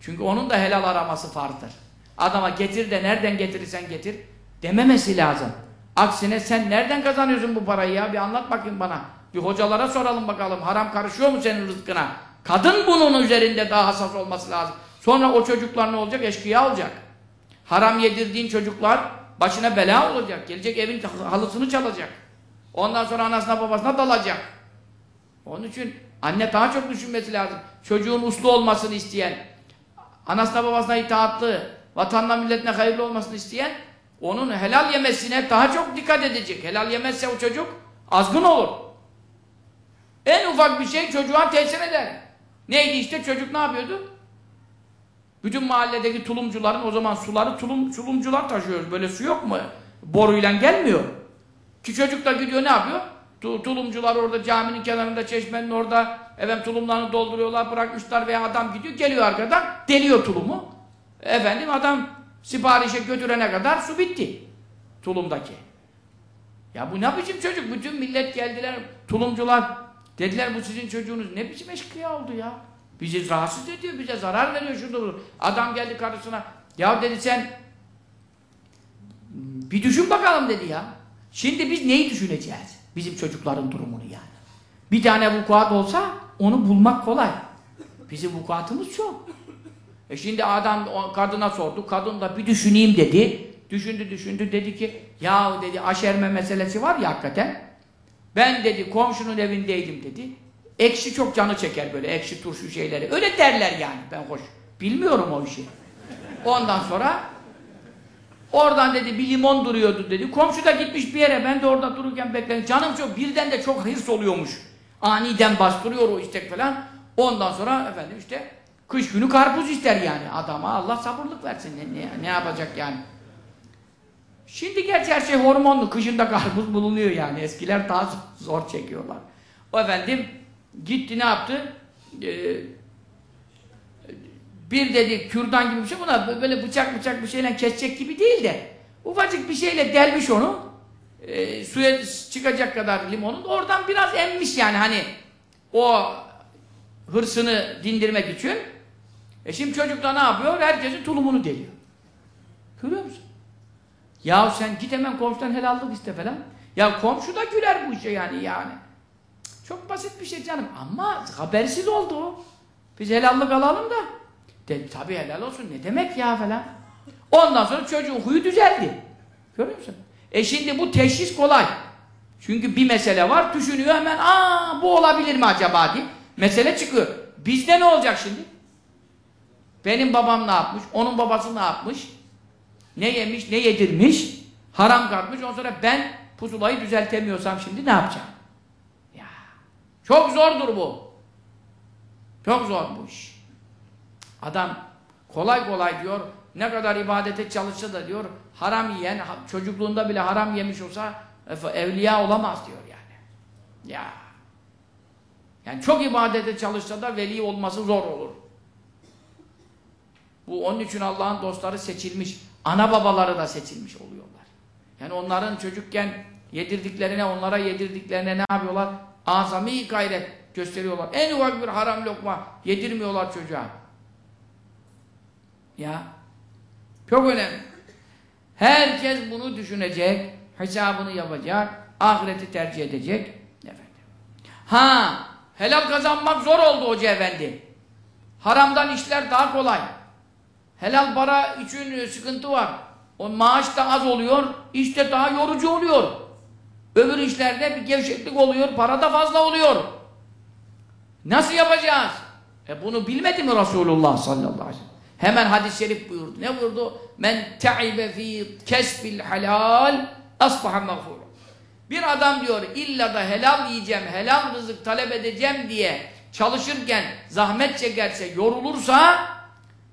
Çünkü onun da helal araması farzdır. Adama getir de nereden getirirsen getir dememesi lazım. Aksine sen nereden kazanıyorsun bu parayı ya bir anlat bakayım bana. Bir hocalara soralım bakalım haram karışıyor mu senin rızkına? Kadın bunun üzerinde daha hassas olması lazım. Sonra o çocuklar ne olacak? Eşkıya olacak. Haram yedirdiğin çocuklar başına bela olacak. Gelecek evin halısını çalacak. Ondan sonra anasına babasına dalacak. Onun için anne daha çok düşünmesi lazım. Çocuğun uslu olmasını isteyen, anasına babasına itaatlı, vatanına milletine hayırlı olmasını isteyen, onun helal yemesine daha çok dikkat edecek. Helal yemezse o çocuk azgın olur. En ufak bir şey çocuğa tesir eder. Neydi işte çocuk ne yapıyordu? Bütün mahalledeki tulumcuların o zaman suları tulum, tulumcular taşıyoruz. Böyle su yok mu? Boruyla gelmiyor. Ki çocuk da gidiyor ne yapıyor? Tu, tulumcular orada caminin kenarında, çeşmenin orada efendim tulumlarını dolduruyorlar, bırakmışlar veya adam gidiyor, geliyor arkadan, deliyor tulumu. Efendim adam siparişe götürene kadar su bitti. Tulumdaki. Ya bu ne biçim çocuk? Bütün millet geldiler, tulumcular. Dediler bu sizin çocuğunuz ne biçim eşkıya oldu ya? Bizi rahatsız ediyor, bize zarar veriyor şurada. Adam geldi karısına, ya dedi sen bir düşün bakalım dedi ya. Şimdi biz neyi düşüneceğiz? Bizim çocukların durumunu yani. Bir tane vukuat olsa onu bulmak kolay. Bizim vukuatımız çok. E şimdi adam kadına sordu, kadın da bir düşüneyim dedi. Düşündü düşündü dedi ki, ya dedi aşerme meselesi var ya hakikaten. Ben dedi komşunun evindeydim dedi. Ekşi çok canı çeker böyle ekşi turşu şeyleri. Öyle derler yani ben hoş. Bilmiyorum o işi. Ondan sonra oradan dedi bir limon duruyordu dedi. Komşu da gitmiş bir yere ben de orada dururken bekledim. Canım çok birden de çok hırs oluyormuş. Aniden bastırıyor o istek falan. Ondan sonra efendim işte kış günü karpuz ister yani adama. Allah sabırlık versin. Ne, ne, ne yapacak yani? Şimdi gerçi her şey hormonlu. Kışında karpuz bulunuyor yani. Eskiler daha zor çekiyorlar. O efendim gitti ne yaptı? Ee, bir dedi kürdan gibi bir şey buna böyle bıçak bıçak bir şeyle kesecek gibi değil de ufacık bir şeyle delmiş onu e, suya çıkacak kadar limonun oradan biraz emmiş yani hani o hırsını dindirmek için e şimdi çocuk da ne yapıyor? Herkesin tulumunu deliyor. Görüyor musun? Ya sen git hemen komşudan helallik iste falan. Ya komşu da güler bu işe yani yani. Çok basit bir şey canım ama habersiz oldu o. Biz helallik alalım da. De, tabii helal olsun ne demek ya falan. Ondan sonra çocuğun huyu düzeldi. Görüyor musun? E şimdi bu teşhis kolay. Çünkü bir mesele var düşünüyor hemen aa bu olabilir mi acaba diye. Mesele çıkıyor. Bizde ne olacak şimdi? Benim babam ne yapmış? Onun babası ne yapmış? Ne yemiş, ne yedirmiş? Haram kalkmış. Ondan sonra ben pusulayı düzeltemiyorsam şimdi ne yapacağım? Ya. Çok zordur bu. Çok zor bu iş. Adam kolay kolay diyor, ne kadar ibadete çalışsa da diyor, haram yiyen, çocukluğunda bile haram yemiş olsa evliya olamaz diyor yani. Ya. Yani çok ibadete çalışsa da veli olması zor olur. Bu onun için Allah'ın dostları seçilmiş. Ana babaları da seçilmiş oluyorlar. Yani onların çocukken yedirdiklerine, onlara yedirdiklerine ne yapıyorlar? Azami gayret gösteriyorlar. En ufak bir haram lokma yedirmiyorlar çocuğa. Ya. Çok önemli. Herkes bunu düşünecek, hesabını yapacak, ahireti tercih edecek. Efendim. Ha, helal kazanmak zor oldu hoca efendi. Haramdan işler daha kolay. Helal para için sıkıntı var. O maaş da az oluyor, işte daha yorucu oluyor. Öbür işlerde bir gevşeklik oluyor, para da fazla oluyor. Nasıl yapacağız? E bunu bilmedi mi Resulullah sallallahu aleyhi ve sellem? Hemen hadis-i şerif buyurdu. Ne buyurdu? Men ta'ibe fi kesbil halal asbaha mağfur. Bir adam diyor illa da helal yiyeceğim, helal rızık talep edeceğim diye çalışırken zahmet çekerse, yorulursa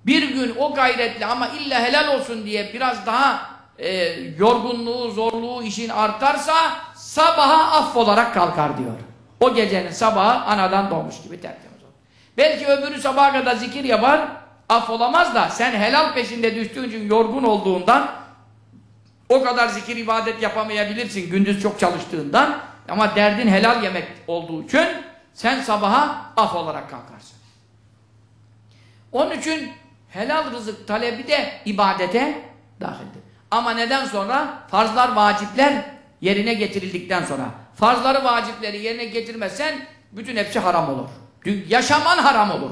bir gün o gayretle ama illa helal olsun diye biraz daha e, yorgunluğu, zorluğu işin artarsa sabaha affolarak kalkar diyor. O gecenin sabahı anadan doğmuş gibi tertemiz olur. Belki öbürü sabaha kadar zikir yapar, affolamaz da sen helal peşinde düştüğün için yorgun olduğundan o kadar zikir ibadet yapamayabilirsin gündüz çok çalıştığından ama derdin helal yemek olduğu için sen sabaha af olarak kalkarsın. Onun için helal rızık talebi de ibadete dahildir. Ama neden sonra? Farzlar, vacipler yerine getirildikten sonra. Farzları, vacipleri yerine getirmezsen bütün hepsi haram olur. Yaşaman haram olur.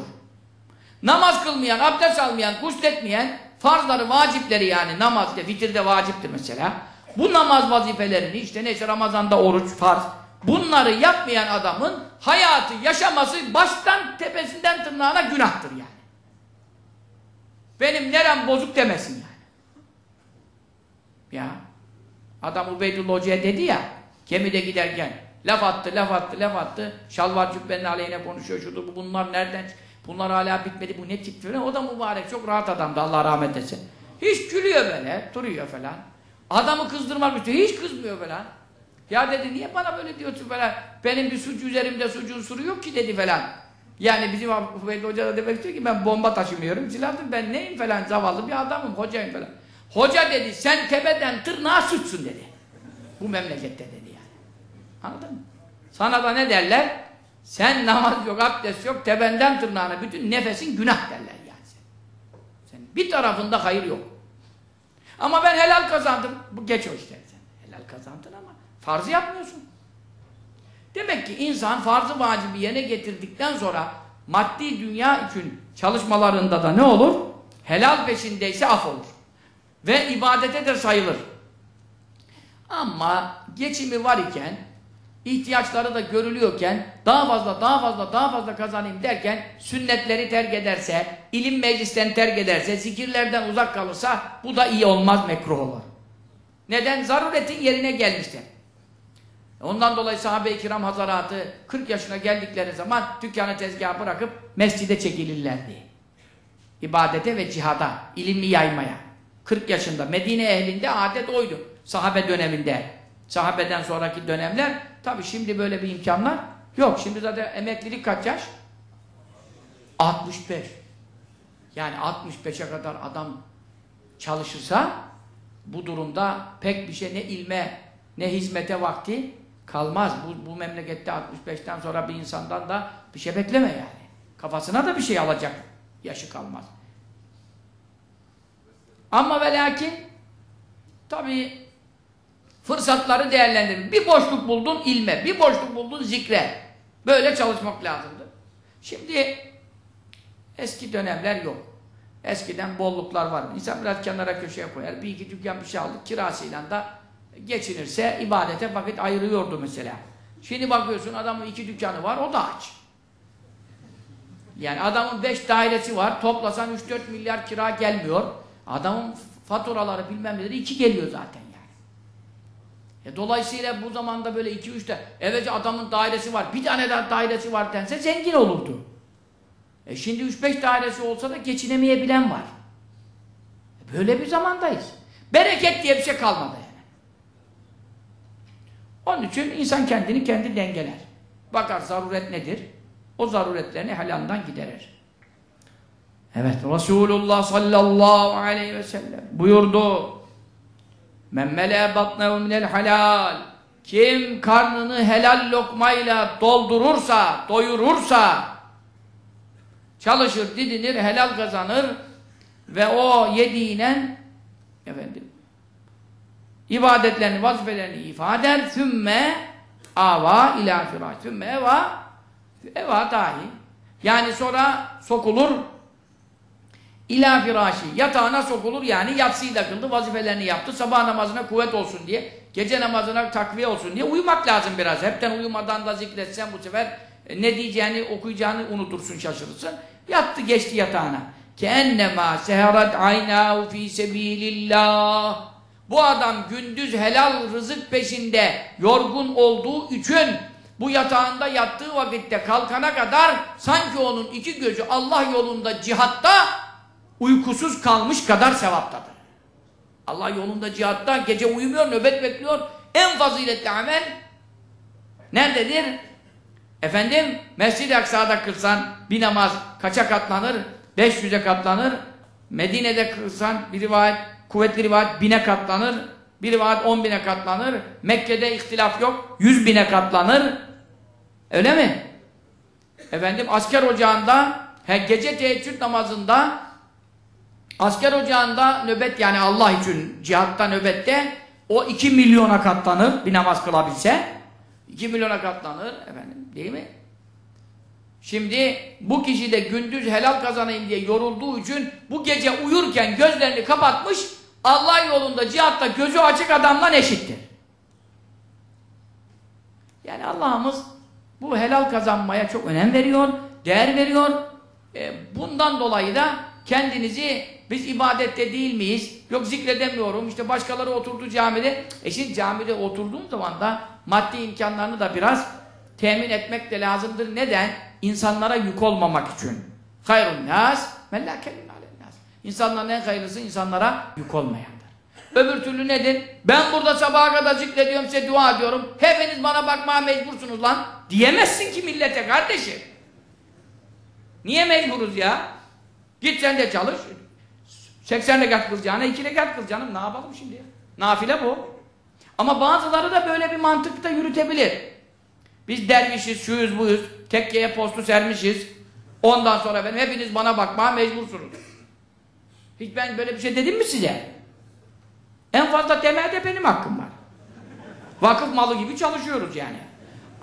Namaz kılmayan, abdest almayan, gusletmeyen farzları, vacipleri yani namaz, vitirde vaciptir mesela. Bu namaz vazifelerini işte neyse Ramazan'da oruç, farz. Bunları yapmayan adamın hayatı, yaşaması baştan tepesinden tırnağına günahtır yani. Benim nerem bozuk demesin yani. Ya. Adam Ubeydullah Hoca'ya dedi ya gemide giderken laf attı, laf attı, laf attı. Şalvar cübbenin aleyhine konuşuyor. Şudur, bu bunlar nereden? Bunlar hala bitmedi. Bu ne tip falan. O da mübarek. Çok rahat adamdı. Allah rahmet etsin. Hiç gülüyor böyle. Duruyor falan. Adamı kızdırmak istiyor. Hiç kızmıyor falan. Ya dedi niye bana böyle diyorsun falan. Benim bir suç üzerimde suçun suru yok ki dedi falan. Yani bizim Ubeydullah Hoca da demek istiyor ki ben bomba taşımıyorum. Silahım ben neyim falan zavallı bir adamım. Hocayım falan. Hoca dedi sen tepeden tırnağa suçsun dedi. Bu memlekette dedi yani. Anladın mı? Sana da ne derler? Sen namaz yok, abdest yok, tebenden tırnağına bütün nefesin günah derler yani. Sen bir tarafında hayır yok. Ama ben helal kazandım. Bu geç o işte. Sen helal kazandın ama farzı yapmıyorsun. Demek ki insan farzı vacibi yerine getirdikten sonra maddi dünya için çalışmalarında da ne olur? Helal peşindeyse af olur. Ve ibadete de sayılır. Ama geçimi var iken, ihtiyaçları da görülüyorken, daha fazla, daha fazla, daha fazla kazanayım derken, sünnetleri terk ederse, ilim meclisten terk ederse, zikirlerden uzak kalırsa, bu da iyi olmaz, mekruh olur. Neden? Zaruretin yerine gelmiştir. Ondan dolayı sahabe-i kiram hazaratı 40 yaşına geldikleri zaman dükkanı tezgahı bırakıp mescide çekilirlerdi. İbadete ve cihada, ilmi yaymaya. 40 yaşında Medine ehlinde adet oydu. Sahabe döneminde. Sahabeden sonraki dönemler tabi şimdi böyle bir imkanlar yok. Şimdi zaten emeklilik kaç yaş? 65. Yani 65'e kadar adam çalışırsa bu durumda pek bir şey ne ilme ne hizmete vakti kalmaz. Bu, bu memlekette 65'ten sonra bir insandan da bir şey bekleme yani. Kafasına da bir şey alacak yaşı kalmaz. Ama ve lakin tabi fırsatları değerlendirin. Bir boşluk buldun ilme, bir boşluk buldun zikre. Böyle çalışmak lazımdı. Şimdi eski dönemler yok. Eskiden bolluklar var. İnsan biraz kenara köşeye koyar. Bir iki dükkan bir şey aldık. Kirasıyla da geçinirse ibadete vakit ayırıyordu mesela. Şimdi bakıyorsun adamın iki dükkanı var. O da aç. Yani adamın beş dairesi var. Toplasan 3-4 milyar kira gelmiyor. Adamın faturaları bilmem neleri iki geliyor zaten. E dolayısıyla bu zamanda böyle iki üç de evvelce adamın dairesi var. Bir tane daha dairesi var dense zengin olurdu. E şimdi üç beş dairesi olsa da geçinemeyebilen var. E böyle bir zamandayız. Bereket diye bir şey kalmadı yani. Onun için insan kendini kendi dengeler. Bakar zaruret nedir? O zaruretlerini helalından giderir. Evet Resulullah sallallahu aleyhi ve sellem buyurdu. Men mele minel halal. Kim karnını helal lokmayla doldurursa, doyurursa çalışır, didinir, helal kazanır ve o yediğinen efendim ibadetlerini, vazifelerini ifade eder. Sümme ava ila firaş. Sümme eva eva dahi. Yani sonra sokulur İlâ firâşi. Yatağına sokulur yani yatsıyı da kıldı, vazifelerini yaptı. Sabah namazına kuvvet olsun diye, gece namazına takviye olsun diye uyumak lazım biraz. Hepten uyumadan da zikretsen bu sefer e, ne diyeceğini, okuyacağını unutursun, şaşırırsın. Yattı geçti yatağına. Keennema seherat aynâhu fî sebîlillâh. Bu adam gündüz helal rızık peşinde yorgun olduğu için bu yatağında yattığı vakitte kalkana kadar sanki onun iki gözü Allah yolunda cihatta uykusuz kalmış kadar sevaptadır. Allah yolunda cihatta gece uyumuyor, nöbet bekliyor. En faziletli amel Nerededir? Efendim Mescid-i Aksa'da kılsan bir namaz kaça katlanır? 500'e katlanır. Medine'de kılsan bir rivayet, kuvvetli rivayet bine katlanır. Bir rivayet 10 bine katlanır. Mekke'de ihtilaf yok. 100 bine katlanır. Öyle mi? Efendim asker ocağında he, gece teheccüd namazında asker ocağında nöbet yani Allah için cihatta nöbette o 2 milyona katlanır bir namaz kılabilse 2 milyona katlanır efendim değil mi? Şimdi bu kişi de gündüz helal kazanayım diye yorulduğu için bu gece uyurken gözlerini kapatmış Allah yolunda cihatta gözü açık adamla eşittir. Yani Allah'ımız bu helal kazanmaya çok önem veriyor, değer veriyor. E, bundan dolayı da kendinizi biz ibadette değil miyiz? Yok zikredemiyorum. İşte başkaları oturdu camide. E şimdi camide oturduğun zaman da maddi imkanlarını da biraz temin etmek de lazımdır. Neden? İnsanlara yük olmamak için. Hayrun nas kelim nas. İnsanların en hayırlısı insanlara yük olmayandır. Öbür türlü nedir? Ben burada sabaha kadar zikrediyorum size dua ediyorum. Hepiniz bana bakmaya mecbursunuz lan. Diyemezsin ki millete kardeşim. Niye mecburuz ya? Git sen de çalış. 80 rekat kılacağına 2 rekat kıl canım. Ne yapalım şimdi ya? Nafile bu. Ama bazıları da böyle bir mantıkta yürütebilir. Biz dervişiz, şuyuz, buyuz. Tekkeye postu sermişiz. Ondan sonra benim hepiniz bana bakmaya mecbursunuz. Hiç ben böyle bir şey dedim mi size? En fazla demeye de benim hakkım var. Vakıf malı gibi çalışıyoruz yani.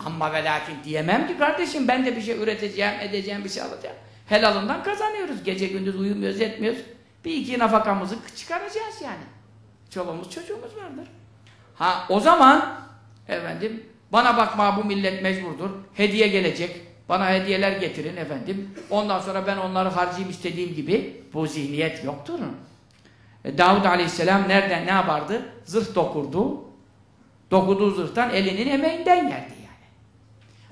Ama ve lakin diyemem ki kardeşim ben de bir şey üreteceğim, edeceğim bir şey alacağım. Helalından kazanıyoruz. Gece gündüz uyumuyoruz, etmiyoruz. Bir iki nafakamızı çıkaracağız yani. Çoluğumuz çocuğumuz vardır. Ha o zaman efendim bana bakma bu millet mecburdur. Hediye gelecek. Bana hediyeler getirin efendim. Ondan sonra ben onları harcayayım istediğim gibi. Bu zihniyet yoktur. E, Davud Aleyhisselam nereden ne yapardı? Zırh dokurdu. Dokuduğu zırhtan elinin emeğinden geldi yani.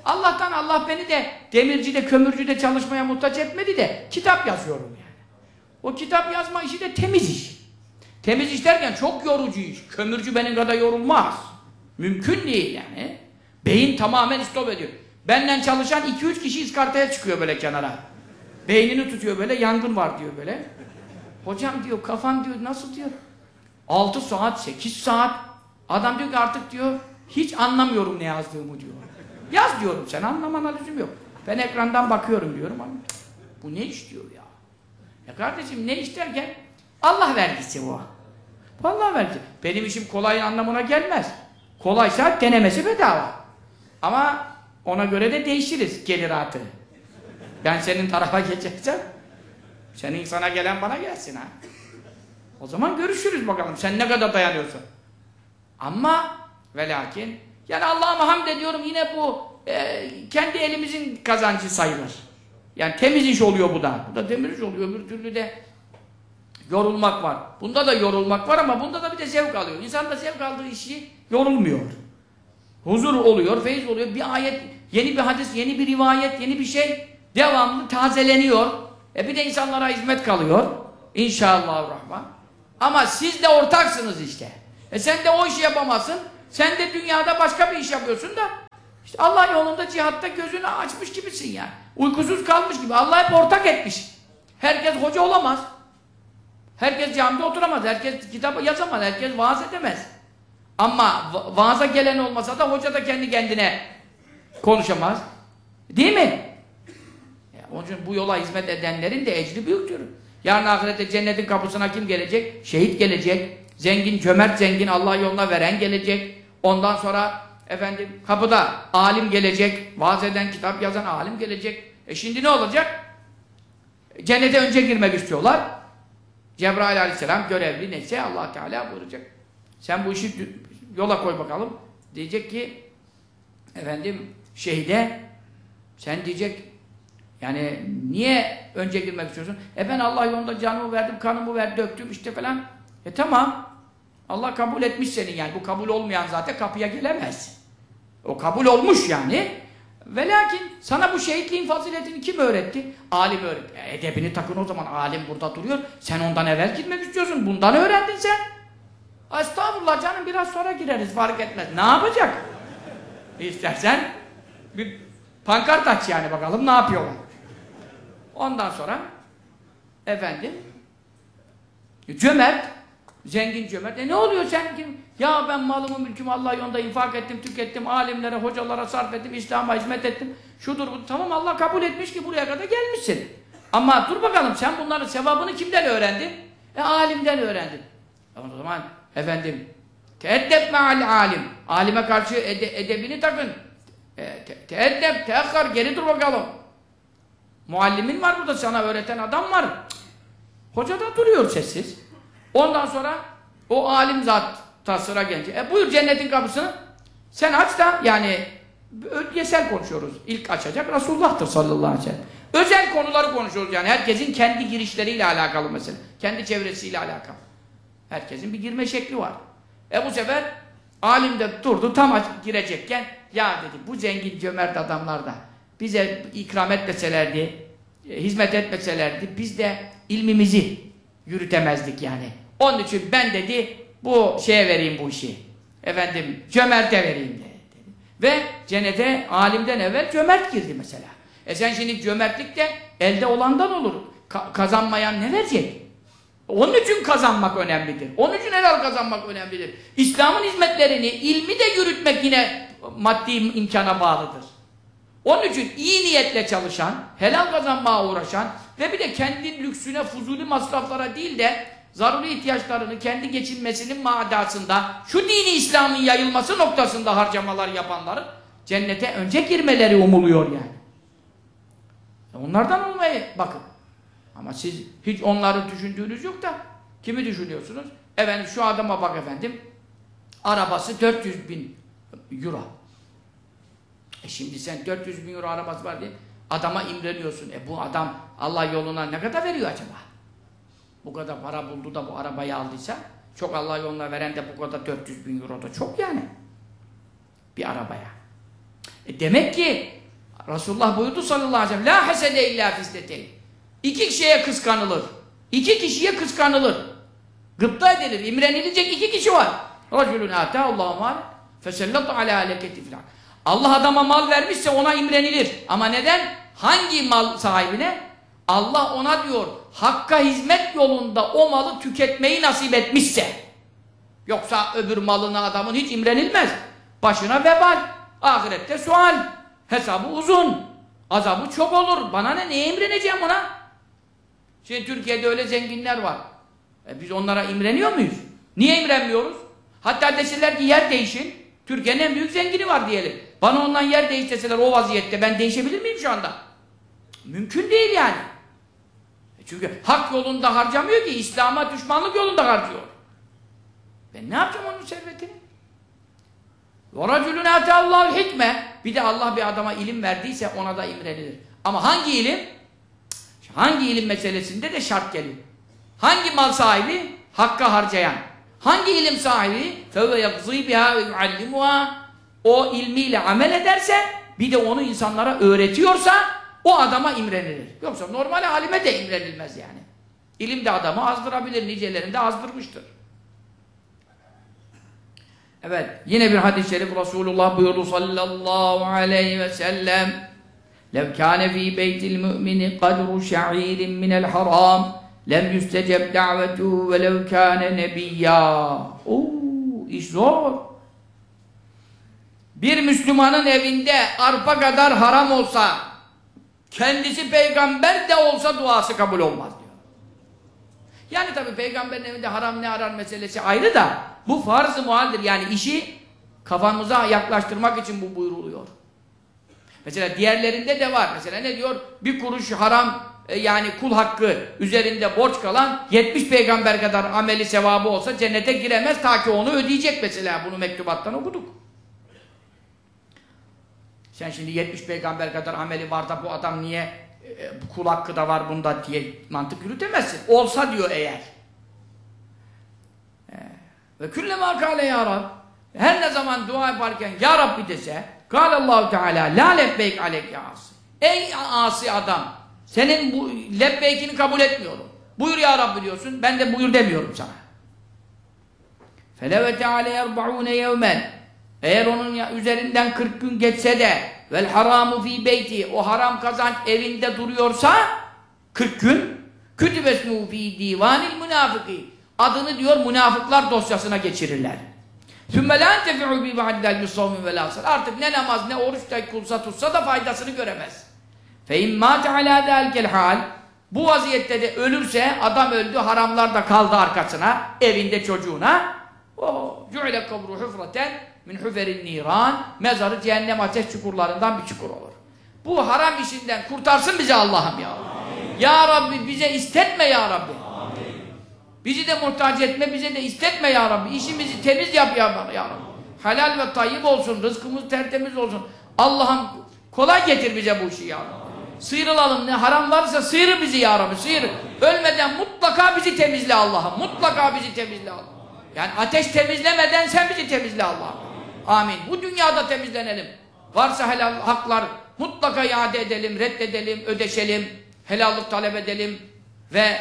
Allah'tan Allah beni de demircide, kömürcüde çalışmaya muhtaç etmedi de kitap yazıyorum yani. O kitap yazma işi de temiz iş. Temiz iş derken çok yorucu iş. Kömürcü benim kadar yorulmaz. Mümkün değil yani. Beyin tamamen istop ediyor. Benden çalışan 2-3 kişi iskartaya çıkıyor böyle kenara. Beynini tutuyor böyle, yangın var diyor böyle. Hocam diyor, kafan diyor, nasıl diyor? 6 saat, 8 saat. Adam diyor ki artık diyor, hiç anlamıyorum ne yazdığımı diyor. Yaz diyorum, sen anlamana lüzum yok. Ben ekrandan bakıyorum diyorum bu ne iş diyor ya. Ya kardeşim ne iş derken Allah vergisi. Bu Allah vergisi. Benim işim kolay anlamına gelmez. Kolaysa denemesi bedava. Ama ona göre de değişiriz geliratı. Ben senin tarafa geçersem senin sana gelen bana gelsin ha. O zaman görüşürüz bakalım sen ne kadar dayanıyorsun. Ama ve lakin yani Allah'a hamd ediyorum yine bu e, kendi elimizin kazancı sayılır. Yani temiz iş oluyor bu da. Bu da temiz iş oluyor. Öbür türlü de yorulmak var. Bunda da yorulmak var ama bunda da bir de zevk alıyor. İnsan da zevk aldığı işi yorulmuyor. Huzur oluyor, feyiz oluyor. Bir ayet, yeni bir hadis, yeni bir rivayet, yeni bir şey devamlı tazeleniyor. E bir de insanlara hizmet kalıyor. İnşallah rahman. Ama siz de ortaksınız işte. E sen de o işi yapamazsın. Sen de dünyada başka bir iş yapıyorsun da işte Allah yolunda cihatta gözünü açmış gibisin yani. Uykusuz kalmış gibi. Allah hep ortak etmiş. Herkes hoca olamaz. Herkes camide oturamaz. Herkes kitap yazamaz. Herkes vaaz edemez. Ama va vaaza gelen olmasa da hoca da kendi kendine konuşamaz. Değil mi? Ya, onun için bu yola hizmet edenlerin de ecri büyüktür. Yarın ahirette cennetin kapısına kim gelecek? Şehit gelecek. Zengin, cömert zengin Allah yoluna veren gelecek. Ondan sonra efendim kapıda alim gelecek. Vaaz eden, kitap yazan alim gelecek. E şimdi ne olacak? Cennete önce girmek istiyorlar. Cebrail aleyhisselam görevli neyse allah Teala buyuracak. Sen bu işi yola koy bakalım. Diyecek ki efendim şehide sen diyecek yani niye önce girmek istiyorsun? E ben Allah yolunda canımı verdim, kanımı verdim, döktüm işte falan. E tamam. Allah kabul etmiş senin yani. Bu kabul olmayan zaten kapıya gelemez. O kabul olmuş yani. Ve lakin sana bu şehitliğin faziletini kim öğretti? Alim öğretti. E, edebini takın o zaman. Alim burada duruyor. Sen ondan evvel gitmek istiyorsun. Bundan öğrendin sen. Estağfurullah canım biraz sonra gireriz fark etmez. Ne yapacak? İstersen bir pankart aç yani bakalım ne yapıyorlar. Ondan sonra efendim cömert zengin cömert. E ne oluyor sen kim? Ya ben malımı mülkümü Allah yolunda infak ettim, tükettim, alimlere, hocalara sarf ettim, İslam'a hizmet ettim. Şudur bu. Tamam Allah kabul etmiş ki buraya kadar gelmişsin. Ama dur bakalım sen bunların sevabını kimden öğrendin? E alimden öğrendin. O zaman efendim teeddep me'al alim. Alime karşı ede, edebini takın. E, te, teeddep, teakkar, geri dur bakalım. Muallimin var burada sana öğreten adam var. Hoca da duruyor sessiz. Ondan sonra o alim zat tasıra gelince. E buyur cennetin kapısını. Sen aç da yani ödiyesel konuşuyoruz. İlk açacak Resulullah'tır sallallahu aleyhi ve sellem. Özel konuları konuşuyoruz yani. Herkesin kendi girişleriyle alakalı mesela. Kendi çevresiyle alakalı. Herkesin bir girme şekli var. E bu sefer alim de durdu tam girecekken ya dedi bu zengin cömert adamlar da bize ikram etmeselerdi, e, hizmet etmeselerdi biz de ilmimizi yürütemezdik yani. Onun için ben dedi bu şeye vereyim bu işi. Efendim cömerte vereyim dedi. Ve cennete alimden evvel cömert girdi mesela. E sen şimdi cömertlik de elde olandan olur. Ka kazanmayan ne verecek? Onun için kazanmak önemlidir. Onun için helal kazanmak önemlidir. İslam'ın hizmetlerini, ilmi de yürütmek yine maddi imkana bağlıdır. Onun için iyi niyetle çalışan, helal kazanmaya uğraşan ve bir de kendi lüksüne, fuzuli masraflara değil de zaruri ihtiyaçlarını kendi geçinmesinin madasında şu dini İslam'ın yayılması noktasında harcamalar yapanların cennete önce girmeleri umuluyor yani. Onlardan olmayı bakın. Ama siz hiç onları düşündüğünüz yok da kimi düşünüyorsunuz? Efendim şu adama bak efendim arabası 400 bin euro. E şimdi sen 400 bin euro arabası var diye adama imreniyorsun. E bu adam Allah yoluna ne kadar veriyor acaba? Bu kadar para buldu da bu arabayı aldıysa çok Allah yoluna veren de bu kadar 400 bin euro da çok yani. Bir arabaya. E demek ki Resulullah buyurdu sallallahu aleyhi ve sellem La hasede illa fisleteyn İki kişiye kıskanılır. İki kişiye kıskanılır. Gıpta edilir, imrenilecek iki kişi var. Racülün âtâ Allah'a mal fesellatu alâ aleketi filan. Allah adama mal vermişse ona imrenilir. Ama neden? Hangi mal sahibine? Allah ona diyor, hakka hizmet yolunda o malı tüketmeyi nasip etmişse. Yoksa öbür malına adamın hiç imrenilmez. Başına vebal, ahirette sual, hesabı uzun, azabı çok olur. Bana ne, neye imreneceğim ona? Şimdi Türkiye'de öyle zenginler var. E biz onlara imreniyor muyuz? Niye imrenmiyoruz? Hatta deseler ki yer değişin. Türkiye'nin en büyük zengini var diyelim. Bana ondan yer değiş o vaziyette ben değişebilir miyim şu anda? Mümkün değil yani. E çünkü hak yolunda harcamıyor ki İslam'a düşmanlık yolunda harcıyor. Ben ne yapacağım onun servetini? وَرَجُلُنَا اَتَى hikme. Bir de Allah bir adama ilim verdiyse ona da imrenilir. Ama hangi ilim? Hangi ilim meselesinde de şart geliyor. Hangi mal sahibi? Hakka harcayan. Hangi ilim sahibi? فَوَ يَقْضِي بِهَا وَيُعَلِّمُهَا O ilmiyle amel ederse, bir de onu insanlara öğretiyorsa, o adama imrenilir. Yoksa normal halime de imrenilmez yani. İlim de adamı azdırabilir, nicelerinde azdırmıştır. Evet, yine bir hadis-i şerif Resulullah buyurdu sallallahu aleyhi ve sellem لو كان في بيت المؤمن قدر شعير من الحرام lem yüsteceb davetu velev kâne nebiyyâ. Oo, iş zor. Bir Müslümanın evinde arpa kadar haram olsa, kendisi peygamber de olsa duası kabul olmaz diyor. Yani tabi peygamberin evinde haram ne arar meselesi ayrı da, bu farz-ı muhaldir. Yani işi kafamıza yaklaştırmak için bu buyruluyor. Mesela diğerlerinde de var. Mesela ne diyor? Bir kuruş haram e, yani kul hakkı üzerinde borç kalan 70 peygamber kadar ameli sevabı olsa cennete giremez ta ki onu ödeyecek mesela. Bunu mektubattan okuduk. Sen şimdi 70 peygamber kadar ameli var da bu adam niye e, kul hakkı da var bunda diye mantık yürütemezsin. Olsa diyor eğer. E, ve küllema kâle ya Rab. Her ne zaman dua yaparken ya Rabbi dese Allahu Teala la lebbeyk aleyk ya asi. Ey asi adam senin bu lebbeykini kabul etmiyorum. Buyur ya Rabbi diyorsun. Ben de buyur demiyorum sana. Feleve teala yerba'une yevmen Eğer onun üzerinden 40 gün geçse de vel haramu fi beyti o haram kazanç evinde duruyorsa 40 gün kütübesnu fi divanil münafıki adını diyor münafıklar dosyasına geçirirler. Sümme la entefi'u bi ba'del bisavmi vel asr. Artık ne namaz ne oruç da kulsa tutsa da faydasını göremez. Fe imma teala delkel hal bu vaziyette de ölürse adam öldü haramlar da kaldı arkasına evinde çocuğuna o cu'ile kabru hufraten min huferin niran mezarı cehennem ateş çukurlarından bir çukur olur. Bu haram işinden kurtarsın bizi Allah'ım ya. Ya Rabbi bize istetme ya Rabbi. Bizi de muhtaç etme, bize de istetme ya Rabbi. İşimizi temiz yap ya, ya Rabbi. Helal ve tayyip olsun, rızkımız tertemiz olsun. Allah'ım kolay getir bize bu işi ya Rabbi. Sıyrılalım, ne haram varsa sıyır bizi ya Rabbi, sıyır. Ölmeden mutlaka bizi temizle Allah'ım, mutlaka bizi temizle Allah'ım. Yani ateş temizlemeden sen bizi temizle Allah'ım. Amin. Bu dünyada temizlenelim. Varsa helal haklar mutlaka iade edelim, reddedelim, ödeşelim, helallık talep edelim ve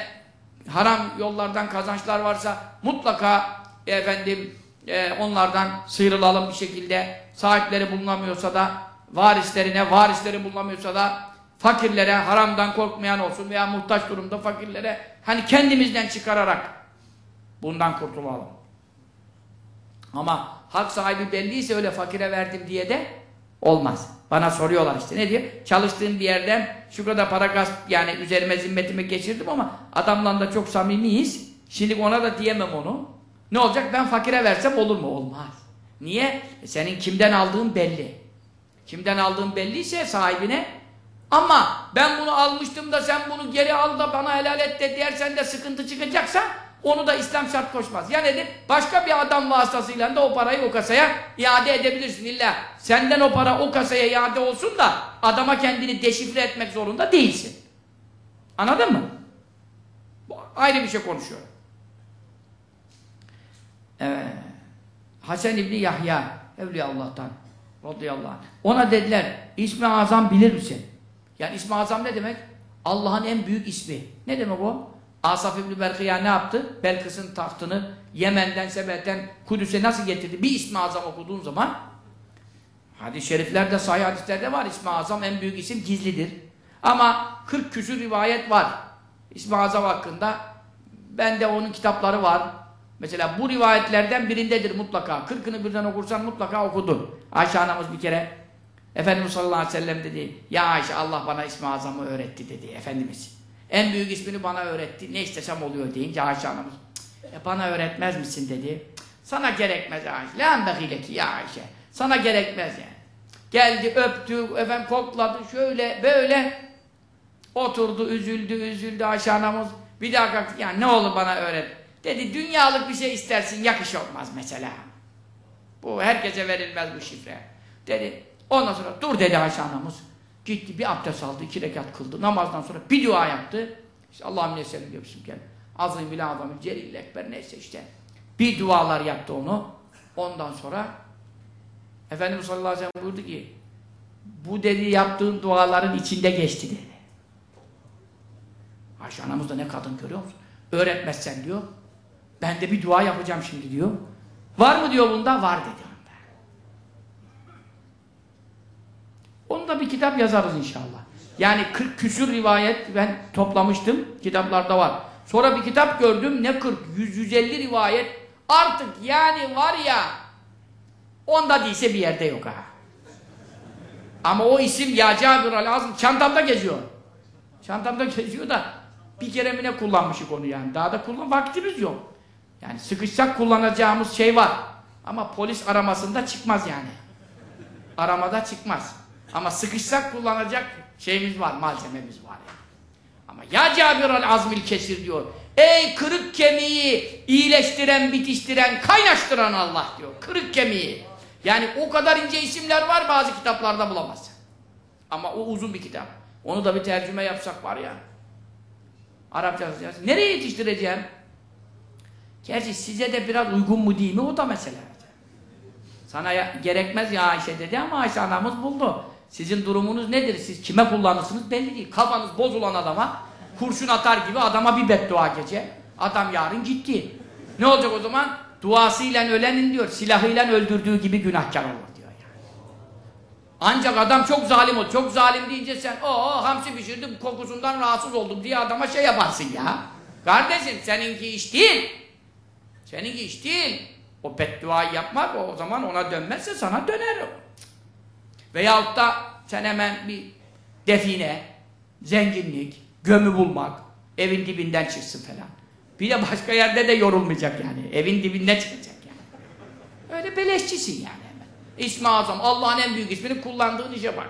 haram yollardan kazançlar varsa mutlaka efendim e, onlardan sıyrılalım bir şekilde sahipleri bulunamıyorsa da varislerine varisleri bulunamıyorsa da fakirlere haramdan korkmayan olsun veya muhtaç durumda fakirlere hani kendimizden çıkararak bundan kurtulalım. Ama hak sahibi belliyse öyle fakire verdim diye de olmaz. Bana soruyorlar işte ne diyor? Çalıştığım bir yerden şu kadar para gasp yani üzerime zimmetimi geçirdim ama adamla da çok samimiyiz. Şimdi ona da diyemem onu. Ne olacak? Ben fakire versem olur mu? Olmaz. Niye? E senin kimden aldığın belli. Kimden aldığın belliyse sahibine ama ben bunu almıştım da sen bunu geri al da bana helal et de dersen de sıkıntı çıkacaksa onu da İslam şart koşmaz. Ya nedir? Başka bir adam vasıtasıyla da o parayı o kasaya iade edebilirsin. İlla senden o para o kasaya iade olsun da adama kendini deşifre etmek zorunda değilsin. Anladın mı? Bu ayrı bir şey konuşuyorum. Evet. Hasan İbni Yahya Evliya Allah'tan radıyallahu anh. Ona dediler İsmi Azam bilir misin? Yani İsmi Azam ne demek? Allah'ın en büyük ismi. Ne demek o? Asaf İbni Berkıya ne yaptı? Belkıs'ın tahtını Yemen'den, Sebet'ten Kudüs'e nasıl getirdi? Bir İsmi Azam okuduğun zaman hadis-i şeriflerde, sahih hadislerde var. İsmi Azam en büyük isim gizlidir. Ama 40 küsur rivayet var. İsmi Azam hakkında. Bende onun kitapları var. Mesela bu rivayetlerden birindedir mutlaka. Kırkını birden okursan mutlaka okudun. Ayşe anamız bir kere Efendimiz sallallahu aleyhi ve sellem dedi. Ya Ayşe Allah bana İsmi Azam'ı öğretti dedi Efendimiz. En büyük ismini bana öğretti. Ne istesem oluyor deyince Ayşe anamız e bana öğretmez misin dedi. Sana gerekmez Ayşe. La embegileki ya Ayşe. Sana gerekmez yani. Geldi öptü, efendim kokladı şöyle böyle oturdu, üzüldü, üzüldü Ayşe anamız. Bir daha kalktı. Yani ne olur bana öğret. Dedi dünyalık bir şey istersin yakış olmaz mesela. Bu herkese verilmez bu şifre. Dedi ondan sonra dur dedi Ayşe anamız. Gitti bir abdest aldı, iki rekat kıldı. Namazdan sonra bir dua yaptı. İşte Allah'ım ne senin diyor bismillah. Azim bile adamı celil ekber neyse işte. Bir dualar yaptı onu. Ondan sonra Efendimiz sallallahu aleyhi ve sellem buyurdu ki bu dedi yaptığın duaların içinde geçti dedi. Ayşe anamız da ne kadın görüyor musun? Öğretmezsen diyor. Ben de bir dua yapacağım şimdi diyor. Var mı diyor bunda? Var dedi onda. Onu da bir kitap yazarız inşallah. Yani 40 küsür rivayet ben toplamıştım. Kitaplarda var. Sonra bir kitap gördüm. Ne 40? 100, 150 rivayet. Artık yani var ya onda değilse bir yerde yok ha. Ama o isim Ya Cabir Azm çantamda geziyor. Çantamda geziyor da bir kere mi ne kullanmışık onu yani. Daha da kullan vaktimiz yok. Yani sıkışsak kullanacağımız şey var. Ama polis aramasında çıkmaz yani. Aramada çıkmaz. Ama sıkışsak kullanacak şeyimiz var, malzememiz var. Yani. Ama ya Cabir Azmil Kesir diyor. Ey kırık kemiği iyileştiren, bitiştiren, kaynaştıran Allah diyor. Kırık kemiği. Yani o kadar ince isimler var bazı kitaplarda bulamazsın. Ama o uzun bir kitap. Onu da bir tercüme yapsak var ya. Arapça yazacağız. Nereye yetiştireceğim? Gerçi size de biraz uygun mu değil mi o da mesele. Sana ya, gerekmez ya Ayşe dedi ama Ayşe anamız buldu. Sizin durumunuz nedir? Siz kime kullanırsınız belli değil. Kafanız bozulan adama kurşun atar gibi adama bir beddua gece. Adam yarın gitti. Ne olacak o zaman? duasıyla ölenin diyor silahıyla öldürdüğü gibi günahkar olur diyor yani. Ancak adam çok zalim ol. Çok zalim deyince sen o hamsi pişirdim kokusundan rahatsız oldum diye adama şey yaparsın ya. Kardeşim seninki iş değil. Seninki iş değil. O bedduayı yapmak o zaman ona dönmezse sana döner. Veyahut da sen hemen bir define, zenginlik, gömü bulmak, evin dibinden çıksın falan. Bir de başka yerde de yorulmayacak yani. Evin dibinden çıkacak yani. Öyle beleşçisin yani hemen. İsmi Azam, Allah'ın en büyük ismini kullandığın işe bak.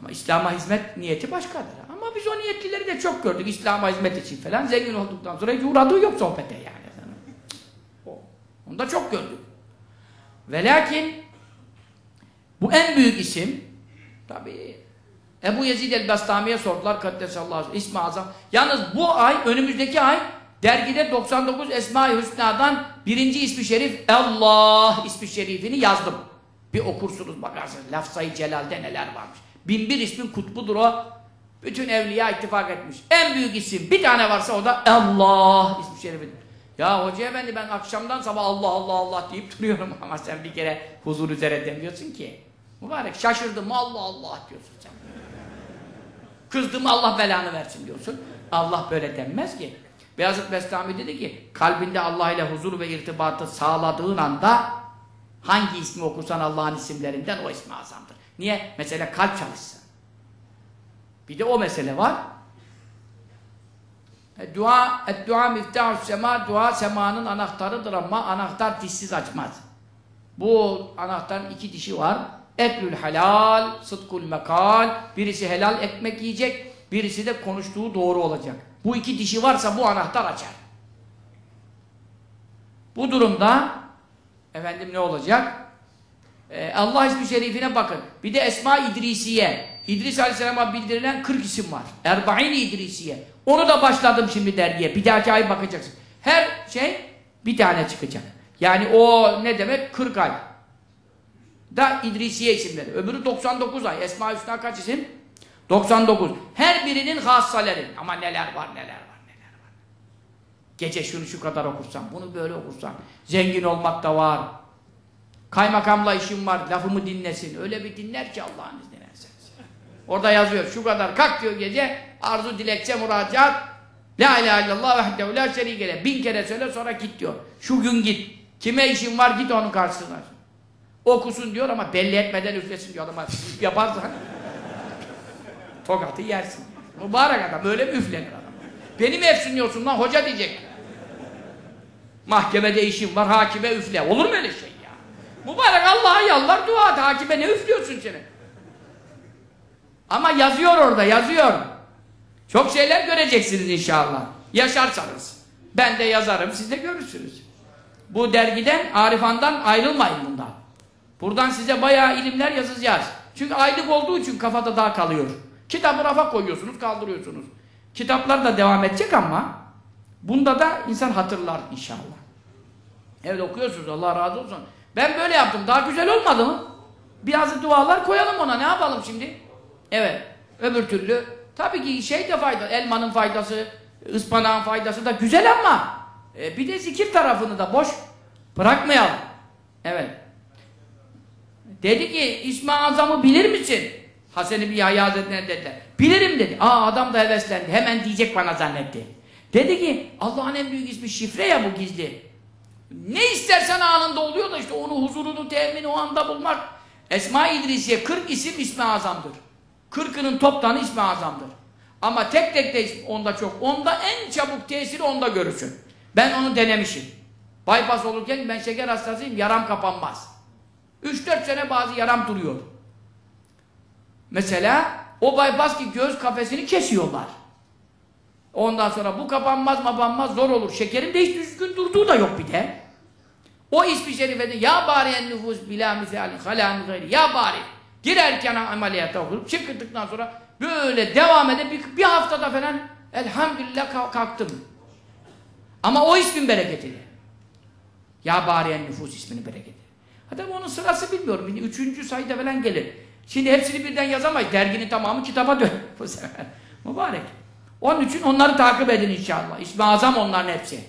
Ama İslam'a hizmet niyeti başkadır. Ama biz o niyetlileri de çok gördük. İslam'a hizmet için falan. Zengin olduktan sonra hiç uğradığı yok sohbete yani. Onu da çok gördük. Ve lakin bu en büyük isim tabi Ebu Yezid el-Bestami'ye sordular Kaddesallahu İsmi Azam. Yalnız bu ay, önümüzdeki ay dergide 99 Esma-i Hüsna'dan birinci ismi şerif Allah ismi şerifini yazdım. Bir okursunuz bakarsınız. Lafzayı Celal'de neler varmış. Binbir ismin kutbudur o. Bütün evliya ittifak etmiş. En büyük isim bir tane varsa o da Allah ismi şerifidir. Ya hoca efendi ben akşamdan sabah Allah Allah Allah deyip duruyorum ama sen bir kere huzur üzere demiyorsun ki. Mübarek şaşırdım Allah Allah diyorsun sen. Kızdım Allah belanı versin diyorsun. Allah böyle denmez ki. Beyazıt Bestami dedi ki kalbinde Allah ile huzur ve irtibatı sağladığın anda hangi ismi okursan Allah'ın isimlerinden o ismi azamdır. Niye? Mesela kalp çalışsın. Bir de o mesele var. E, dua, et dua miftahus sema, dua semanın anahtarıdır ama anahtar dişsiz açmaz. Bu anahtarın iki dişi var. Eklül halal, sıdkul mekal. Birisi helal ekmek yiyecek, birisi de konuştuğu doğru olacak. Bu iki dişi varsa bu anahtar açar. Bu durumda efendim ne olacak? Ee, Allah ismi şerifine bakın. Bir de Esma İdrisiye. İdris Aleyhisselam'a bildirilen 40 isim var. Erbain İdrisiye. Onu da başladım şimdi dergiye. Bir dahaki ay bakacaksın. Her şey bir tane çıkacak. Yani o ne demek? 40 ay. Da İdrisiye isimleri. Öbürü 99 ay. Esma Hüsna kaç isim? 99. Her birinin hassaleri. Ama neler var neler var neler var. Gece şunu şu kadar okursan, bunu böyle okursan. Zengin olmak da var. Kaymakamla işim var, lafımı dinlesin. Öyle bir dinler ki Allah'ın izniyle. Orada yazıyor şu kadar kalk diyor gece arzu dilekçe müracaat La ilahe illallah vehdehu la şerike Bin kere söyle sonra git diyor. Şu gün git. Kime işin var git onun karşısına. Okusun diyor ama belli etmeden üflesin diyor adama. Yaparsan tokatı yersin. Mübarek adam öyle mi üflenir adam? Beni mi efsunluyorsun lan hoca diyecek. Mahkemede işin var hakime üfle. Olur mu öyle şey ya? Mübarek Allah'a yalvar dua et. Hakime ne üflüyorsun seni? Ama yazıyor orada yazıyor. Çok şeyler göreceksiniz inşallah. Yaşarsanız. Ben de yazarım siz de görürsünüz. Bu dergiden Arifan'dan ayrılmayın bundan. Buradan size bayağı ilimler yazacağız. Çünkü aylık olduğu için kafada daha kalıyor. Kitabı rafa koyuyorsunuz kaldırıyorsunuz. Kitaplar da devam edecek ama bunda da insan hatırlar inşallah. Evet okuyorsunuz Allah razı olsun. Ben böyle yaptım daha güzel olmadı mı? Biraz dualar koyalım ona ne yapalım şimdi? Evet. Öbür türlü tabii ki şey de fayda, elmanın faydası, ıspanağın faydası da güzel ama e, bir de zikir tarafını da boş bırakmayalım. Evet. Dedi ki İsmi Azam'ı bilir misin? Hasan-ı Yahya Hazretleri'ne dediler. Bilirim dedi. Aa adam da heveslendi. Hemen diyecek bana zannetti. Dedi ki Allah'ın en büyük ismi şifre ya bu gizli. Ne istersen anında oluyor da işte onu huzurunu temini o anda bulmak. Esma İdrisiye 40 isim ismi azamdır. Kırkının toptanı ismi azamdır. Ama tek tek de onda çok. Onda en çabuk tesiri onda görürsün. Ben onu denemişim. Bypass olurken ben şeker hastasıyım. Yaram kapanmaz. 3-4 sene bazı yaram duruyor. Mesela o bypass ki göz kafesini kesiyorlar. Ondan sonra bu kapanmaz kapanmaz zor olur. Şekerin de hiç düzgün durduğu da yok bir de. O ismi şerifede ya bari en nüfus bila misali halâmi gayri ya bari girerken ameliyata okurup çıktıktan sonra böyle devam edip bir, bir haftada falan elhamdülillah kalktım. Ama o ismin bereketiyle. Ya bari en nüfus isminin bereketi. Hatta onun sırası bilmiyorum. Üçüncü sayıda falan gelir. Şimdi hepsini birden yazamayız. Derginin tamamı kitaba dön. Bu sefer. Mübarek. Onun için onları takip edin inşallah. İsmi azam onların hepsi.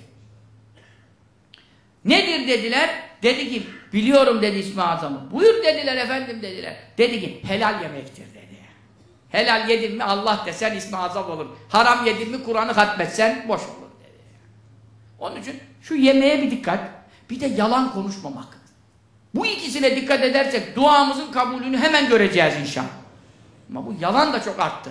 Nedir dediler? Dedi ki biliyorum dedi İsmi Azam'ı. Buyur dediler efendim dediler. Dedi ki helal yemektir dedi. Helal yedin mi Allah desen İsmi Azam olur. Haram yedin mi Kur'an'ı hatmetsen boş olur dedi. Onun için şu yemeğe bir dikkat. Bir de yalan konuşmamak. Bu ikisine dikkat edersek duamızın kabulünü hemen göreceğiz inşallah. Ama bu yalan da çok arttı.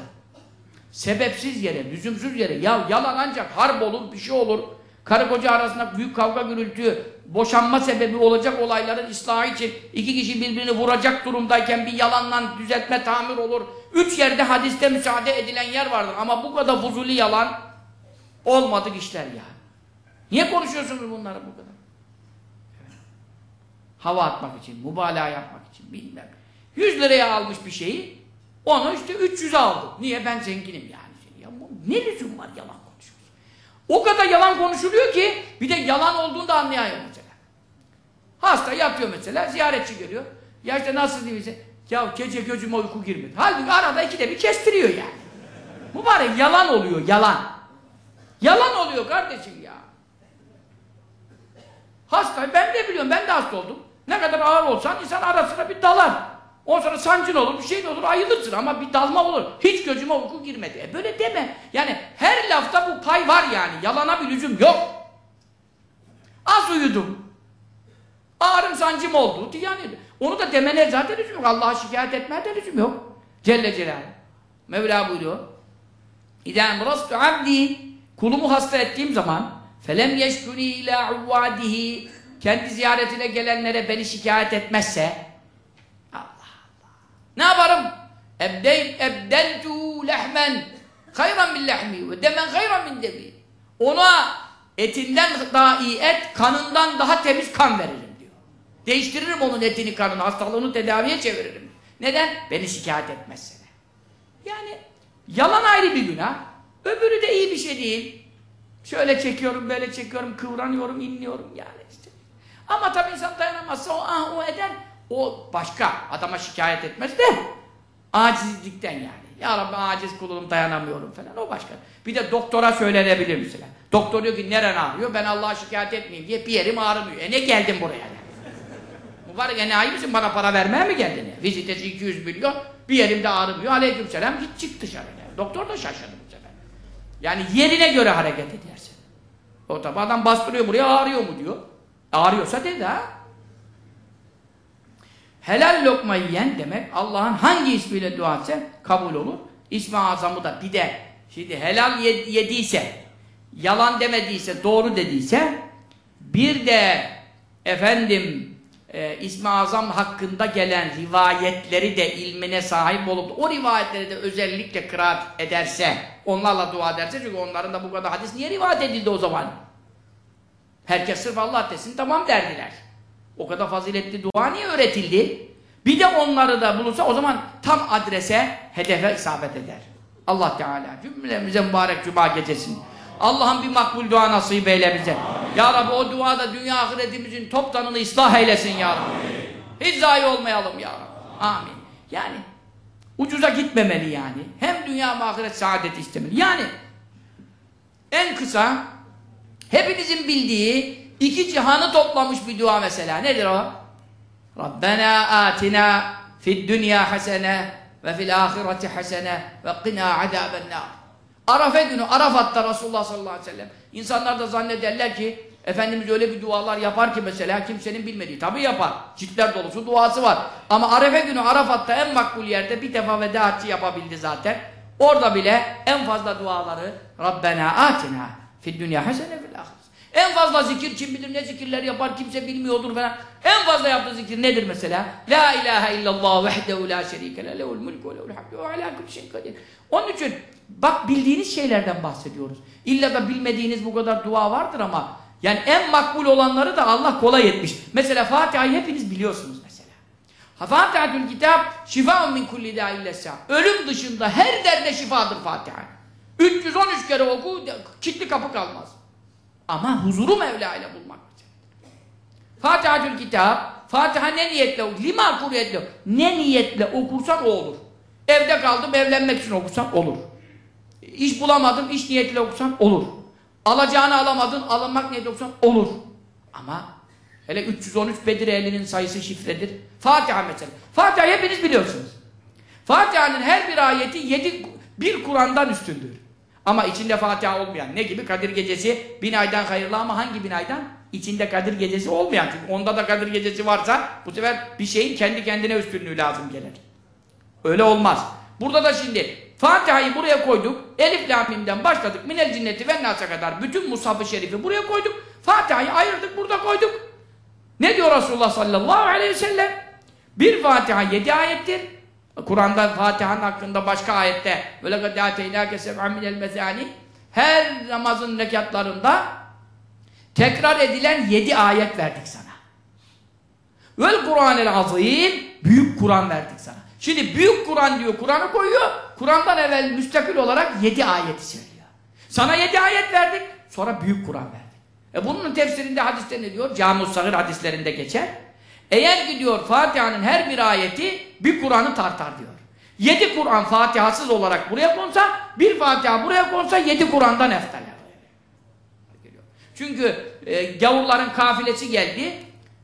Sebepsiz yere, lüzumsuz yere. Ya yalan ancak harp olur, bir şey olur. Karı koca arasında büyük kavga gürültü, boşanma sebebi olacak olayların ıslahı için iki kişi birbirini vuracak durumdayken bir yalanla düzeltme tamir olur. Üç yerde hadiste müsaade edilen yer vardır. Ama bu kadar fuzuli yalan olmadık işler ya. Niye konuşuyorsunuz bunları bu kadar? Hava atmak için, mübalağa yapmak için bilmem. 100 liraya almış bir şeyi onu işte 300'e aldı. Niye? Ben zenginim yani. Ya ne lüzum var yalan konuşuyorsun? O kadar yalan konuşuluyor ki bir de yalan olduğunu da anlayamıyor mesela. Hasta yatıyor mesela, ziyaretçi geliyor. Ya işte nasıl mi? Ya gece gözüme uyku girmedi. Halbuki arada ikide bir kestiriyor yani. Mübarek yalan oluyor, yalan. Yalan oluyor kardeşim ya. Hasta, ben de biliyorum, ben de hasta oldum. Ne kadar ağır olsan insan arasına bir dalar. O sonra sancın olur, bir şey olur, ayılırsın ama bir dalma olur. Hiç gözüme uyku girmedi. E böyle deme. Yani her lafta bu pay var yani. Yalana bir lüzum yok. Az uyudum. Ağrım sancım oldu. Yani onu da demene zaten lüzum yok. Allah'a şikayet etmeye de lüzum yok. Celle Celaluhu. Mevla buyuruyor. İzâ emrastu abdi kulumu hasta ettiğim zaman felem yeşkuni ilâ uvvâdihi kendi ziyaretine gelenlere beni şikayet etmezse Allah Allah. Ne yaparım? Ebdeltu lehmen hayran min lehmi ve demen hayran min demi. Ona etinden daha iyi et, kanından daha temiz kan veririm diyor. Değiştiririm onun etini, kanını, hastalığını tedaviye çeviririm. Neden? Beni şikayet etmezse. Yani yalan ayrı bir günah. Öbürü de iyi bir şey değil. Şöyle çekiyorum, böyle çekiyorum, kıvranıyorum, inliyorum yani. Ama tabii insan dayanamazsa o ah o eder. O başka. Adama şikayet etmez de acizlikten yani. Ya Rabbi aciz kulum dayanamıyorum falan o başka. Bir de doktora söylenebilir mesela. Doktor diyor ki neren ağrıyor? Ben Allah'a şikayet etmeyeyim diye bir yerim ağrımıyor. E ne geldin buraya? Yani? Mübarek enayi misin bana para vermeye mi geldin? Vizitesi 200 milyon bir yerimde ağrımıyor. Aleykümselam git çık dışarı. Yani. Doktor da şaşırdı bu sefer. Yani yerine göre hareket edersin. O tabi adam bastırıyor buraya ağrıyor mu diyor. Ağrıyorsa dedi ha. Helal lokma yiyen demek Allah'ın hangi ismiyle dua etse kabul olur. İsmi azamı da bir de şimdi helal yediyse yalan demediyse doğru dediyse bir de efendim e, İsmi Azam hakkında gelen rivayetleri de ilmine sahip olup o rivayetleri de özellikle kıraat ederse onlarla dua ederse çünkü onların da bu kadar hadis niye rivayet edildi o zaman? Herkes sırf Allah desin tamam derdiler. O kadar faziletli dua niye öğretildi? Bir de onları da bulursa o zaman tam adrese, hedefe isabet eder. Allah Teala cümlemize mübarek cuma gecesini. Allah'ın bir makbul dua nasip eyle bize. Ya Rabbi o duada dünya ahiretimizin toptanını ıslah eylesin ya Rabbi. Hiç zayi olmayalım ya Rabbi. Amin. Yani ucuza gitmemeli yani. Hem dünya ve ahiret saadeti istemeli. Yani en kısa hepinizin bildiği iki cihanı toplamış bir dua mesela. Nedir o? Rabbena atina fid dünya hasene ve fil ahireti hasene ve qina azabennar. Arafa günü Arafat'ta Resulullah sallallahu aleyhi ve sellem insanlar da zannederler ki Efendimiz öyle bir dualar yapar ki mesela kimsenin bilmediği. Tabi yapar. Ciltler dolusu duası var. Ama Arefe günü Arafat'ta en makbul yerde bir defa veda haccı yapabildi zaten. Orada bile en fazla duaları Rabbena atina fid dünya hasene fil ahiret. En fazla zikir kim bilir ne zikirler yapar kimse bilmiyordur falan. En fazla yaptığı zikir nedir mesela? La ilahe illallah vehdehu la şerike le lehul mulku ve lehul hamdu ve ala kulli şeyin kadir. Onun için bak bildiğiniz şeylerden bahsediyoruz. İlla da bilmediğiniz bu kadar dua vardır ama yani en makbul olanları da Allah kolay etmiş. Mesela Fatiha'yı hepiniz biliyorsunuz mesela. Fatihatül kitap şifaun min kulli dâillesâ. Ölüm dışında her derde şifadır Fatiha. 313 kere oku, kilitli kapı kalmaz. Ama huzuru Mevla ile bulmak için. Fatihatül kitap, Fatiha ne niyetle okur? Lima kuriyetle Ne niyetle okursan o olur. Evde kaldım evlenmek için okursan olur. İş bulamadım iş niyetiyle okursan olur. Alacağını alamadın alınmak niyetiyle okursan olur. Ama Hele 313 Bedir ehlinin sayısı şifredir. Fatiha mesela. Fatiha hepiniz biliyorsunuz. Fatiha'nın her bir ayeti yedi, bir Kur'an'dan üstündür. Ama içinde Fatiha olmayan ne gibi? Kadir Gecesi bin aydan hayırlı ama hangi bin aydan? İçinde Kadir Gecesi olmayan. Çünkü onda da Kadir Gecesi varsa bu sefer bir şeyin kendi kendine üstünlüğü lazım gelir. Öyle olmaz. Burada da şimdi Fatiha'yı buraya koyduk. Elif Lamim'den başladık. Minel cinneti ve nasa kadar bütün mushaf-ı şerifi buraya koyduk. Fatiha'yı ayırdık burada koyduk. Ne diyor Resulullah sallallahu aleyhi ve sellem? Bir Fatiha yedi ayettir. Kur'an'da Fatiha'nın hakkında başka ayette böyle kadâteynâke sev'an minel mesâni her namazın rekatlarında tekrar edilen yedi ayet verdik sana. Vel Kur'anel azim büyük Kur'an verdik sana. Şimdi büyük Kur'an diyor, Kur'an'ı koyuyor. Kur'an'dan evvel müstakil olarak yedi ayeti söylüyor. Sana yedi ayet verdik, sonra büyük Kur'an verdik. E bunun tefsirinde hadiste ne diyor? Camus Sahir hadislerinde geçer. Eğer ki diyor Fatiha'nın her bir ayeti bir Kur'an'ı tartar diyor. Yedi Kur'an Fatiha'sız olarak buraya konsa, bir Fatiha buraya konsa yedi Kur'an'dan eftal. Çünkü e, gavurların kafilesi geldi,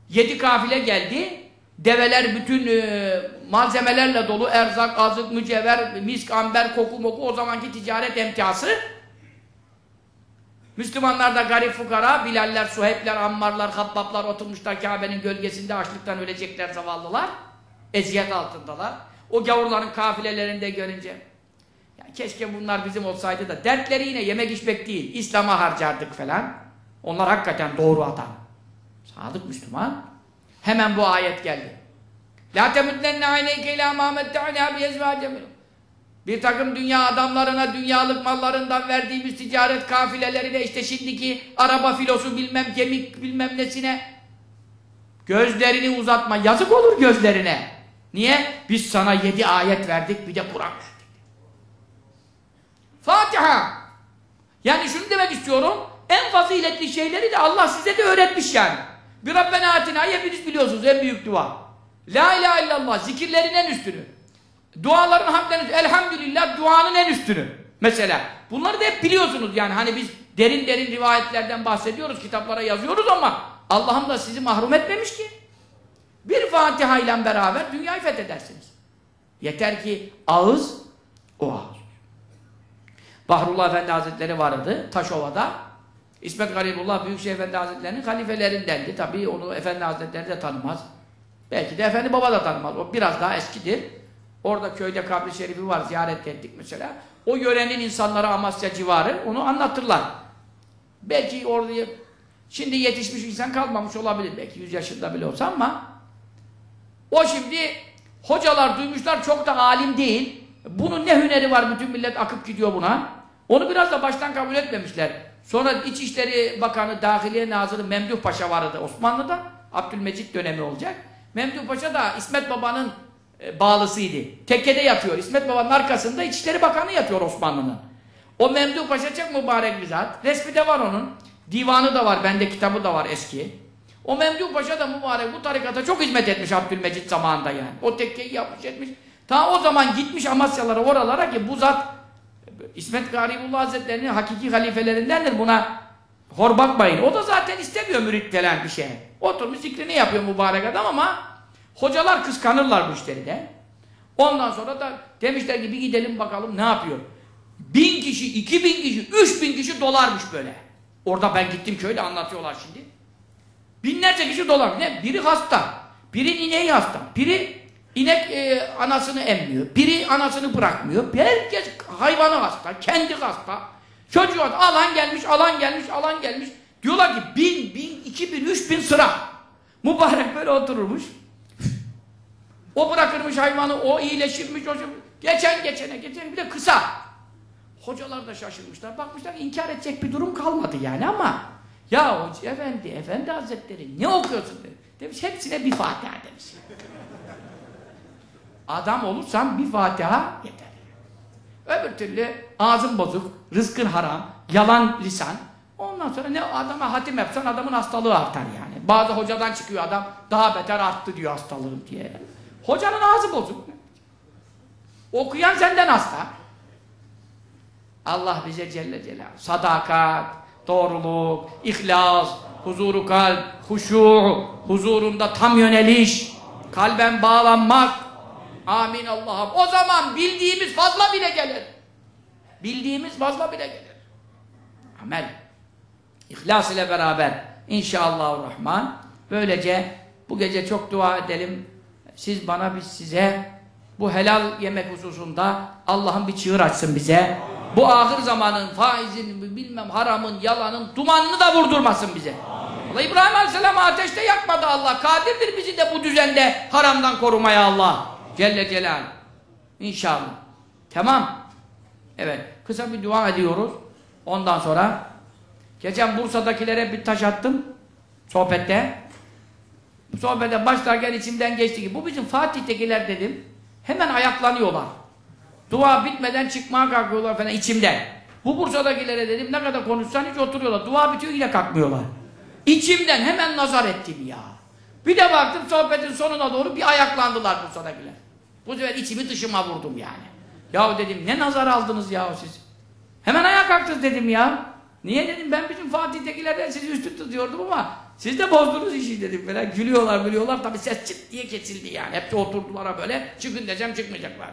yedi kafile geldi, develer bütün e, malzemelerle dolu, erzak, azık, mücevher, misk, amber, koku moku o zamanki ticaret emtiası. Müslümanlar da garip fukara, Bilaller, Suhepler, Ammarlar, Habbaplar oturmuşlar Kabe'nin gölgesinde açlıktan ölecekler zavallılar. Eziyet altındalar. O gavurların kafilelerinde görünce ya keşke bunlar bizim olsaydı da dertleri yine yemek içmek değil, İslam'a harcardık falan. Onlar hakikaten doğru adam. Sadık Müslüman. Hemen bu ayet geldi. La temudnenne ayneyke ila Muhammed te'ala bi bir takım dünya adamlarına dünyalık mallarından verdiğimiz ticaret kafilelerine işte şimdiki araba filosu bilmem kemik bilmem nesine gözlerini uzatma. Yazık olur gözlerine. Niye? Biz sana yedi ayet verdik bir de Kur'an verdik. Fatiha. Yani şunu demek istiyorum. En faziletli şeyleri de Allah size de öğretmiş yani. Bir Rabbena atina hepiniz biliyorsunuz en büyük dua. La ilahe illallah zikirlerin en üstünü. Duaların hamdeniz elhamdülillah duanın en üstünü. Mesela bunları da hep biliyorsunuz yani hani biz derin derin rivayetlerden bahsediyoruz kitaplara yazıyoruz ama Allah'ım da sizi mahrum etmemiş ki. Bir Fatiha ile beraber dünyayı fethedersiniz. Yeter ki ağız o ağız. Bahrullah Efendi Hazretleri vardı Taşova'da. İsmet Garibullah Büyükşehir Efendi Hazretleri'nin halifelerindendi. Tabii onu Efendi Hazretleri de tanımaz. Belki de Efendi Baba da tanımaz. O biraz daha eskidir. Orada köyde kabri şerifi var, ziyaret ettik mesela. O yörenin insanları Amasya civarı onu anlatırlar. Belki orada şimdi yetişmiş insan kalmamış olabilir. Belki 100 yaşında bile olsa ama o şimdi hocalar duymuşlar çok da alim değil. Bunun ne hüneri var bütün millet akıp gidiyor buna. Onu biraz da baştan kabul etmemişler. Sonra İçişleri Bakanı, Dahiliye Nazırı Memduh Paşa vardı Osmanlı'da. Abdülmecit dönemi olacak. Memduh Paşa da İsmet Baba'nın bağlısıydı. Tekkede yatıyor. İsmet Baba'nın arkasında İçişleri Bakanı yatıyor Osmanlı'nın. O Memduh Paşa çok mübarek bir zat. Resmi de var onun. Divanı da var. Bende kitabı da var eski. O Memduh Paşa da mübarek bu tarikata çok hizmet etmiş Abdülmecit zamanında yani. O tekkeyi yapmış etmiş. Ta o zaman gitmiş Amasyalara oralara ki bu zat İsmet Garibullah Hazretleri'nin hakiki halifelerindendir buna hor bakmayın. O da zaten istemiyor mürit bir şey. Oturmuş zikrini yapıyor mübarek adam ama Hocalar kıskanırlar bu. Ondan sonra da demişler ki bir gidelim bakalım ne yapıyor. Bin kişi, iki bin kişi, üç bin kişi dolarmış böyle. Orada ben gittim köyde anlatıyorlar şimdi. Binlerce kişi dolar. Ne? Biri hasta. Biri ineği hasta. Biri inek e, anasını emmiyor. Biri anasını bırakmıyor. Herkes hayvanı hasta. Kendi hasta. Çocuğu alan gelmiş, alan gelmiş, alan gelmiş. Diyorlar ki bin, bin, iki bin, üç bin sıra. Mübarek böyle otururmuş. O bırakırmış hayvanı, o iyileşirmiş, o geçen geçene geçen bir de kısa. Hocalar da şaşırmışlar. Bakmışlar inkar edecek bir durum kalmadı yani ama ya hoca efendi, efendi hazretleri ne okuyorsun dedi. Demiş hepsine bir Fatiha demiş. Adam olursan bir Fatiha yeter. Öbür türlü ağzın bozuk, rızkın haram, yalan lisan. Ondan sonra ne adama hatim yapsan adamın hastalığı artar yani. Bazı hocadan çıkıyor adam daha beter arttı diyor hastalığım diye. Hocanın ağzı bozuk. Okuyan senden hasta. Allah bize Celle Celal sadakat, doğruluk, ihlas, huzuru kalp, huşu, huzurunda tam yöneliş, kalben bağlanmak. Amin Allah'ım. O zaman bildiğimiz fazla bile gelir. Bildiğimiz fazla bile gelir. Amel. İhlas ile beraber inşallahurrahman. Böylece bu gece çok dua edelim. Siz bana biz size bu helal yemek hususunda Allah'ın bir çığır açsın bize. Bu ahir zamanın faizin, bilmem haramın, yalanın dumanını da vurdurmasın bize. Allah İbrahim Aleyhisselam'ı ateşte yakmadı Allah. Kadirdir bizi de bu düzende haramdan korumaya Allah. Celle Celal. İnşallah. Tamam. Evet. Kısa bir dua ediyoruz. Ondan sonra geçen Bursa'dakilere bir taş attım. Sohbette. Sohbete başlarken içimden geçti ki bu bizim Fatih'tekiler dedim. Hemen ayaklanıyorlar. Dua bitmeden çıkmaya kalkıyorlar falan içimden. Bu Bursa'dakilere dedim ne kadar konuşsan hiç oturuyorlar. Dua bitiyor yine kalkmıyorlar. İçimden hemen nazar ettim ya. Bir de baktım sohbetin sonuna doğru bir ayaklandılar Bursa'dakiler. Bu sefer içimi dışıma vurdum yani. Ya dedim ne nazar aldınız ya siz? Hemen ayağa kalktınız dedim ya. Niye dedim ben bizim Fatih'tekilerden sizi üstün tutuyordum ama siz de bozdunuz işi dedim falan. Gülüyorlar gülüyorlar tabi ses çıt diye kesildi yani. Hepsi oturdulara böyle çıkın diyeceğim çıkmayacaklar.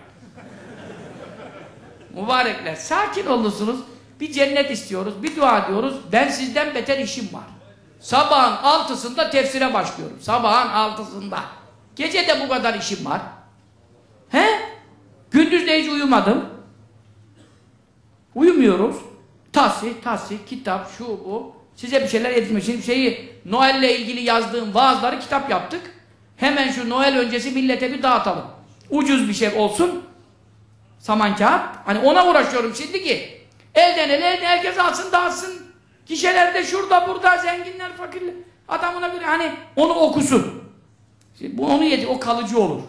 Mübarekler sakin olursunuz. Bir cennet istiyoruz, bir dua diyoruz. Ben sizden beter işim var. Sabahın altısında tefsire başlıyorum. Sabahın altısında. Gece de bu kadar işim var. He? Gündüz de hiç uyumadım. Uyumuyoruz. Tahsih, tahsih, kitap, şu bu. Size bir şeyler yetişmiş. Şimdi şeyi Noel'le ilgili yazdığım vaazları kitap yaptık. Hemen şu Noel öncesi millete bir dağıtalım. Ucuz bir şey olsun. Saman kağıt. Hani ona uğraşıyorum şimdi ki. Elden ele elden herkes alsın dağıtsın. Kişilerde şurada burada zenginler fakirler. Adamına göre hani onu okusun. Şimdi bu onu yedi, o kalıcı olur.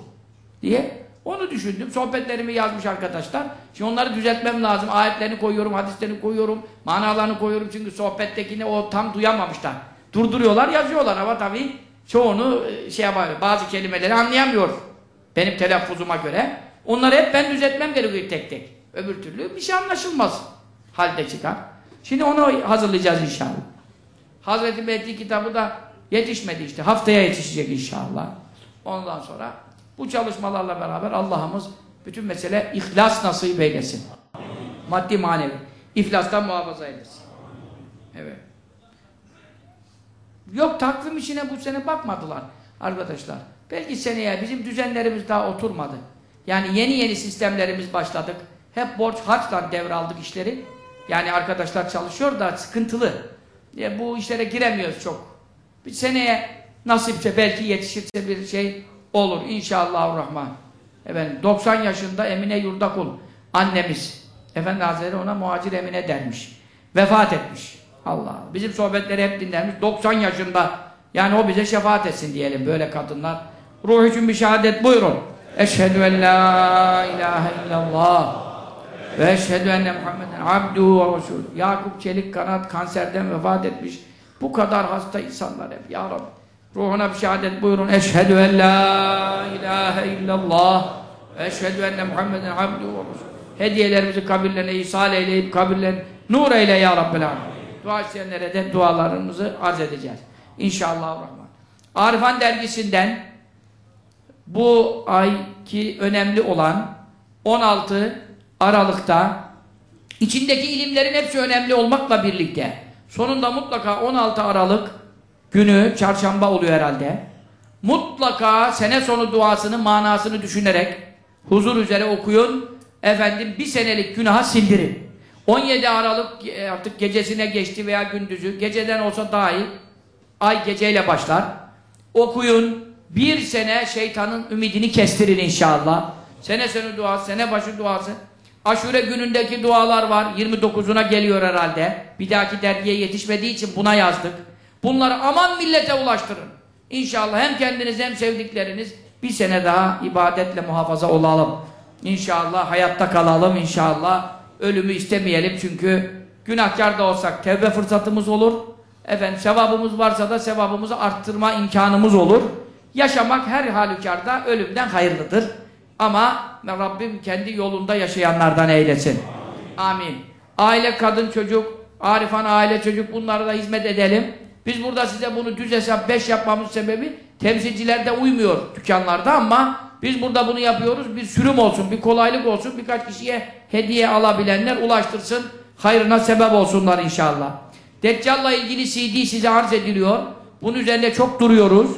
Diye onu düşündüm. Sohbetlerimi yazmış arkadaşlar. Şimdi onları düzeltmem lazım. Ayetlerini koyuyorum, hadislerini koyuyorum, manalarını koyuyorum. Çünkü sohbettekini o tam duyamamışlar. Durduruyorlar, yazıyorlar ama tabii çoğunu e, şey yapıyor. Bazı kelimeleri anlayamıyor. Benim telaffuzuma göre. Onları hep ben düzeltmem gerekiyor tek tek. Öbür türlü bir şey anlaşılmaz halde çıkar. Şimdi onu hazırlayacağız inşallah. Hazreti Mehdi kitabı da yetişmedi işte. Haftaya yetişecek inşallah. Ondan sonra bu çalışmalarla beraber Allah'ımız bütün mesele ihlas nasip eylesin. Maddi manevi. İflastan muhafaza eylesin. Evet. Yok takvim işine bu sene bakmadılar arkadaşlar. Belki seneye bizim düzenlerimiz daha oturmadı. Yani yeni yeni sistemlerimiz başladık. Hep borç harçla devraldık işleri. Yani arkadaşlar çalışıyor da sıkıntılı. Ya bu işlere giremiyoruz çok. Bir seneye nasipse belki yetişirse bir şey olur inşallahurrahman. Efendim 90 yaşında Emine Yurdakul annemiz Efendi Hazretleri ona muhacir Emine dermiş. Vefat etmiş. Allah. Bizim sohbetleri hep dinlermiş. 90 yaşında yani o bize şefaat etsin diyelim böyle kadınlar. Ruh için bir şehadet buyurun. Eşhedü en la ilahe illallah ve eşhedü enne Muhammeden abduhu ve resul. Yakup Çelik Kanat kanserden vefat etmiş. Bu kadar hasta insanlar hep ya Rabbi. Ruhuna bir şehadet buyurun. Eşhedü en la ilahe illallah ve eşhedü enne Muhammeden abduhu ve. Hediyelerimizi kabirlerine ihsal eyleyip kabirlerini nur eyle ya Rabbil Alemin. Dua isteyenlere de dualarımızı arz edeceğiz. İnşallah Rahman. Arifan dergisinden bu ayki önemli olan 16 Aralık'ta içindeki ilimlerin hepsi önemli olmakla birlikte sonunda mutlaka 16 Aralık günü çarşamba oluyor herhalde. Mutlaka sene sonu duasının manasını düşünerek huzur üzere okuyun. Efendim bir senelik günahı sildirin. 17 Aralık artık gecesine geçti veya gündüzü. Geceden olsa dahi ay geceyle başlar. Okuyun. Bir sene şeytanın ümidini kestirin inşallah. Sene sonu duası, sene başı duası. Aşure günündeki dualar var. 29'una geliyor herhalde. Bir dahaki dergiye yetişmediği için buna yazdık. Bunları aman millete ulaştırın. İnşallah hem kendiniz hem sevdikleriniz bir sene daha ibadetle muhafaza olalım. İnşallah hayatta kalalım inşallah. Ölümü istemeyelim çünkü günahkar da olsak tevbe fırsatımız olur. Efendim sevabımız varsa da sevabımızı arttırma imkanımız olur. Yaşamak her halükarda ölümden hayırlıdır. Ama Rabbim kendi yolunda yaşayanlardan eylesin. Amin. Aile, kadın, çocuk, arifan aile, çocuk bunlara da hizmet edelim. Biz burada size bunu düz hesap 5 yapmamız sebebi temsilcilerde uymuyor dükkanlarda ama biz burada bunu yapıyoruz. Bir sürüm olsun, bir kolaylık olsun. Birkaç kişiye hediye alabilenler ulaştırsın. Hayrına sebep olsunlar inşallah. Deccal'la ilgili CD size arz ediliyor. Bunun üzerinde çok duruyoruz.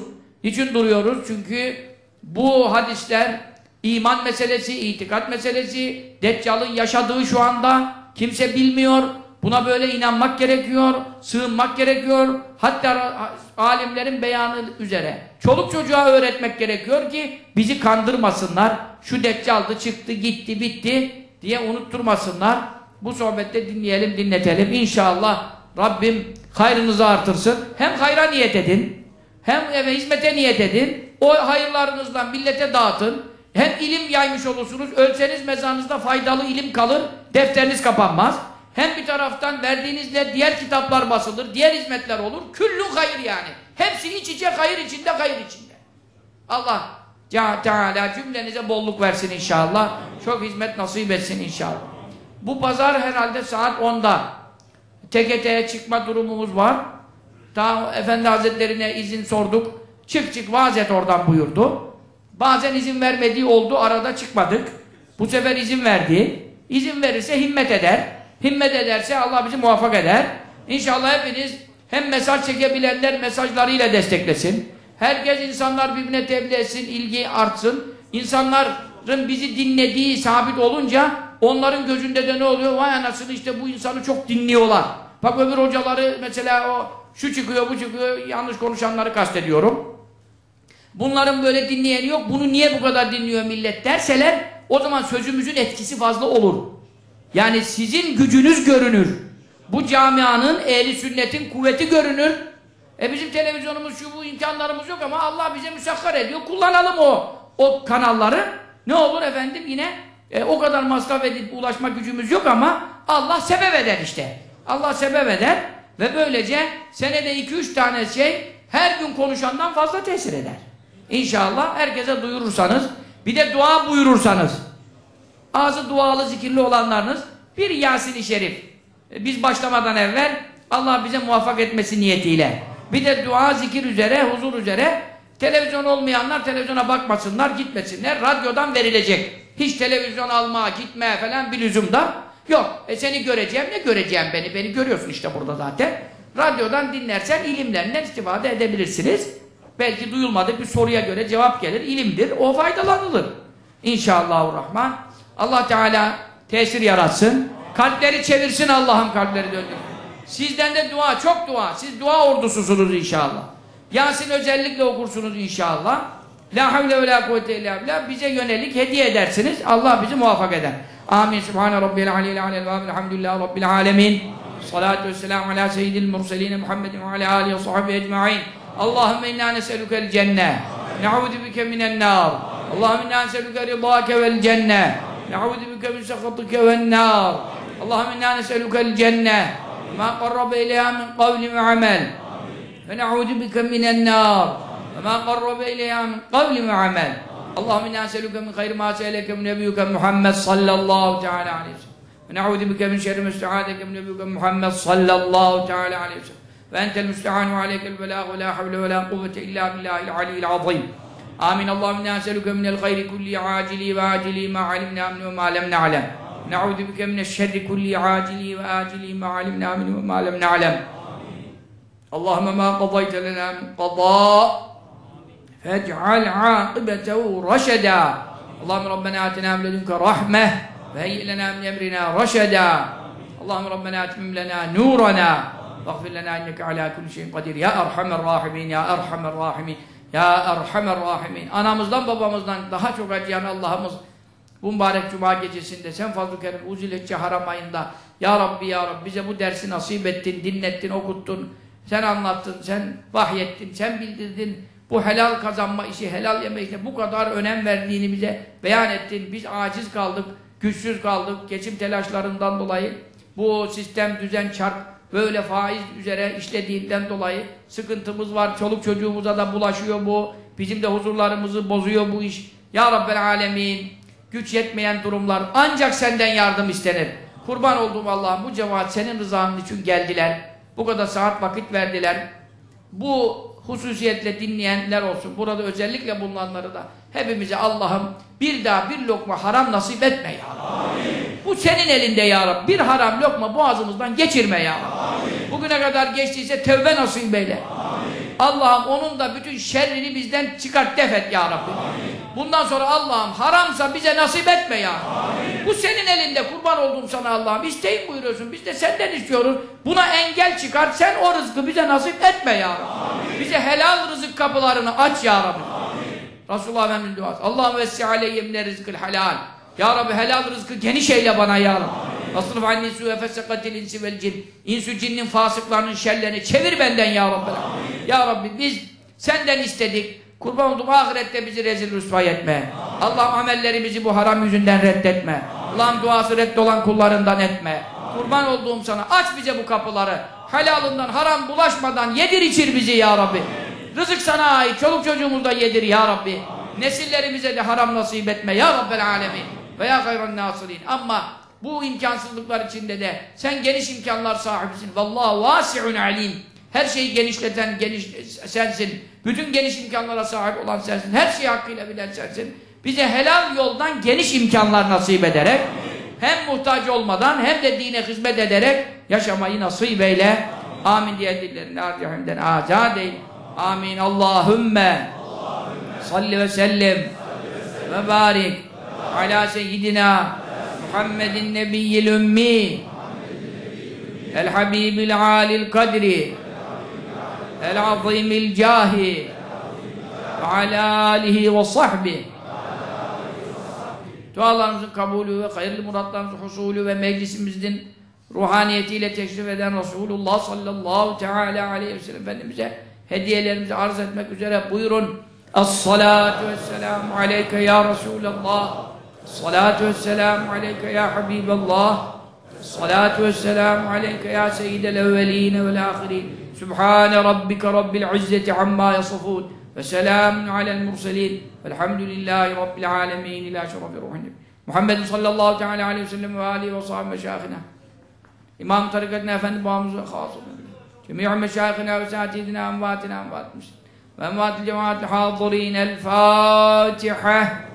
Niçin duruyoruz? Çünkü bu hadisler iman meselesi, itikat meselesi, Deccal'ın yaşadığı şu anda kimse bilmiyor. Buna böyle inanmak gerekiyor, sığınmak gerekiyor. Hatta alimlerin beyanı üzere. Çoluk çocuğa öğretmek gerekiyor ki bizi kandırmasınlar. Şu Deccal'dı çıktı, gitti, bitti diye unutturmasınlar. Bu sohbette dinleyelim, dinletelim. İnşallah Rabbim hayrınızı artırsın. Hem hayra niyet edin, hem eve hizmete niyet edin. O hayırlarınızdan millete dağıtın. Hem ilim yaymış olursunuz. Ölseniz mezarınızda faydalı ilim kalır. Defteriniz kapanmaz. Hem bir taraftan verdiğinizle diğer kitaplar basılır. Diğer hizmetler olur. Küllü hayır yani. Hepsi iç içe hayır içinde hayır içinde. Allah Teala cümlenize bolluk versin inşallah. Çok hizmet nasip etsin inşallah. Bu pazar herhalde saat 10'da. TGT'ye çıkma durumumuz var. Daha Efendi Hazretlerine izin sorduk. Çık çık vaaz et oradan buyurdu. Bazen izin vermediği oldu. Arada çıkmadık. Bu sefer izin verdi. İzin verirse himmet eder. Himmet ederse Allah bizi muvaffak eder. İnşallah hepiniz hem mesaj çekebilenler mesajlarıyla desteklesin. Herkes insanlar birbirine tebliğ etsin, ilgi artsın. İnsanların bizi dinlediği sabit olunca onların gözünde de ne oluyor? Vay anasını işte bu insanı çok dinliyorlar. Bak öbür hocaları mesela o şu çıkıyor bu çıkıyor yanlış konuşanları kastediyorum. Bunların böyle dinleyeni yok. Bunu niye bu kadar dinliyor millet derseler o zaman sözümüzün etkisi fazla olur. Yani sizin gücünüz görünür. Bu camianın, ehli sünnetin kuvveti görünür. E bizim televizyonumuz şu bu imkanlarımız yok ama Allah bize müsakkar ediyor. Kullanalım o o kanalları. Ne olur efendim yine e, o kadar masraf edip ulaşma gücümüz yok ama Allah sebep eder işte. Allah sebep eder ve böylece senede 2-3 tane şey her gün konuşandan fazla tesir eder. İnşallah herkese duyurursanız bir de dua buyurursanız ağzı dualı zikirli olanlarınız. Bir Yasin-i Şerif. E, biz başlamadan evvel Allah bize muvaffak etmesi niyetiyle. Bir de dua zikir üzere huzur üzere. Televizyon olmayanlar televizyona bakmasınlar gitmesinler. Radyodan verilecek. Hiç televizyon alma gitme falan bir lüzum da yok. E seni göreceğim ne göreceğim beni? Beni görüyorsun işte burada zaten. Radyodan dinlersen ilimlerinden istifade edebilirsiniz. Belki duyulmadı bir soruya göre cevap gelir ilimdir. O faydalanılır. İnşallahurrahman Allah Teala tesir yaratsın. Kalpleri çevirsin Allah'ım kalpleri döndür. Sizden de dua, çok dua. Siz dua ordususunuz inşallah. Yasin özellikle okursunuz inşallah. La havle ve la kuvvete illa billah. Bize yönelik hediye edersiniz. Allah bizi muvaffak eder. Amin. Subhane Rabbil aleyhi aleyhi ve elhamdülillahi Rabbil alemin. Salatu ve selamu ala seyyidil murseline Muhammedin ve ala alihi ve sahibi ecma'in. Allahümme inna neselükel cenne. Ne'udu bike minen nar. Allahümme inna neselüke rıdâke vel cenne. نعوذ بك من سخطك والنار. اللهم إنا نسألك الجنة. وما قرب إليها من قول وعمل. ونعوذ بك من النار. وما قرب إليها من قول وعمل. اللهم إنا نسألك من خير ما سألك من نبيك محمد صلى الله تعالى عليه وسلم. ونعوذ بك من شر ما استعاذك من نبيك محمد صلى الله تعالى عليه وسلم. فأنت المستعان وعليك البلاغ. ولا حول ولا قوة إلا بالله العلي العظيم. آمين. اللهم إنا نسألك من الخير كل عاجل وآجل ما علمنا منه وما لم نعلم. نعوذ بك من الشر كل عاجل وآجل ما علمنا منه وما لم نعلم. اللهم ما قضيت لنا من قضاء فاجعل عاقبته رشدا. اللهم ربنا آتنا من لدنك رحمة وهيئ لنا من أمرنا رشدا. اللهم ربنا أتمم لنا نورنا واغفر لنا إنك على كل شيء قدير. يا أرحم الراحمين يا أرحم الراحمين. Ya Erhamer Rahimin. Anamızdan babamızdan daha çok acıyan Allah'ımız bu mübarek cuma gecesinde sen fazl-ı kerim uzilekçe haram ayında Ya Rabbi Ya Rabbi bize bu dersi nasip ettin, dinlettin, okuttun. Sen anlattın, sen vahyettin, sen bildirdin. Bu helal kazanma işi, helal yeme işine bu kadar önem verdiğini bize beyan ettin. Biz aciz kaldık, güçsüz kaldık. Geçim telaşlarından dolayı bu sistem, düzen, çark böyle faiz üzere işlediğinden dolayı sıkıntımız var. Çoluk çocuğumuza da bulaşıyor bu. Bizim de huzurlarımızı bozuyor bu iş. Ya Rabbel Alemin güç yetmeyen durumlar ancak senden yardım istenir. Kurban olduğum Allah'ım bu cemaat senin rızanın için geldiler. Bu kadar saat vakit verdiler. bu hususiyetle dinleyenler olsun. Burada özellikle bulunanları da hepimize Allah'ım bir daha bir lokma haram nasip etme ya Rabbi. Bu senin elinde ya Rabbi. Bir haram lokma boğazımızdan geçirme ya Rabbi. Bugüne kadar geçtiyse tevbe nasip eyle. Allah'ım onun da bütün şerrini bizden çıkart defet ya Rabbi. Bundan sonra Allah'ım haramsa bize nasip etme ya. Bu senin elinde kurban olduğum sana Allah'ım. İsteyin buyuruyorsun. Biz de senden istiyoruz. Buna engel çıkar. Sen o rızkı bize nasip etme ya Rabbi. Bize helal rızık kapılarını aç ya Rabbi. Resulullah Efendimiz'in duası. Allah'ım vessi aleyye mine rizkil halal. Ya Rabbi helal rızkı geniş eyle bana ya Rabbi. Asrıf anni su'e fesekatil insi vel cin. İnsü cinnin fasıklarının şerlerini çevir benden ya Rabbi. Ya Rabbi biz senden istedik. Kurban olduk ahirette bizi rezil rüsvay etme. Allah amellerimizi bu haram yüzünden reddetme. Allah'ım duası reddolan kullarından etme. Kurban olduğum sana aç bize bu kapıları. Helalından haram bulaşmadan yedir içir bizi ya Rabbi. Rızık sana ait. Çoluk çocuğumuzda yedir ya Rabbi. Nesillerimize de haram nasip etme ya Rabbel alemin. Ve ya hayran nasirin. Ama bu imkansızlıklar içinde de sen geniş imkanlar sahibisin. Vallahu vasi'un alim. Her şeyi genişleten geniş sensin. Bütün geniş imkanlara sahip olan sensin. Her şeyi hakkıyla bilen sensin. Bize helal yoldan geniş imkanlar nasip ederek hem muhtaç olmadan hem de dine hizmet ederek yaşamayı nasip eyle. Amin diye dillerini arcahimden azad eyle. Amin. Allahümme salli ve sellem ve barik ala seyyidina Muhammedin nebiyyil ümmi el habibil alil kadri el azimil cahi ve ala alihi ve sahbihi dualarımızın kabulü ve hayırlı muratlarımızın husulü ve meclisimizin ruhaniyetiyle teşrif eden Resulullah sallallahu teala aleyhi ve sellem Efendimiz'e hediyelerimizi arz etmek üzere buyurun. Es-salatu vesselamu aleyke ya Resulallah. Es-salatu vesselamu aleyke ya Habiballah. Es-salatu vesselamu aleyke ya seyyidel evveline vel ahirin. Sübhane rabbike rabbil izzeti amma yasifun. Ve selamun alel murselin. Velhamdülillahi rabbil alemin. İlâ şerefi ruhin. Muhammed sallallahu teala aleyhi ve sellem ve alihi ve sahibi meşâhına. İmam tarikatına efendi babamız ve khas olun. Cemi'u meşâhına ve sâtidina envâtina envâtmış. Ve envâtil cemaatil hâzırîn. El Fâtiha.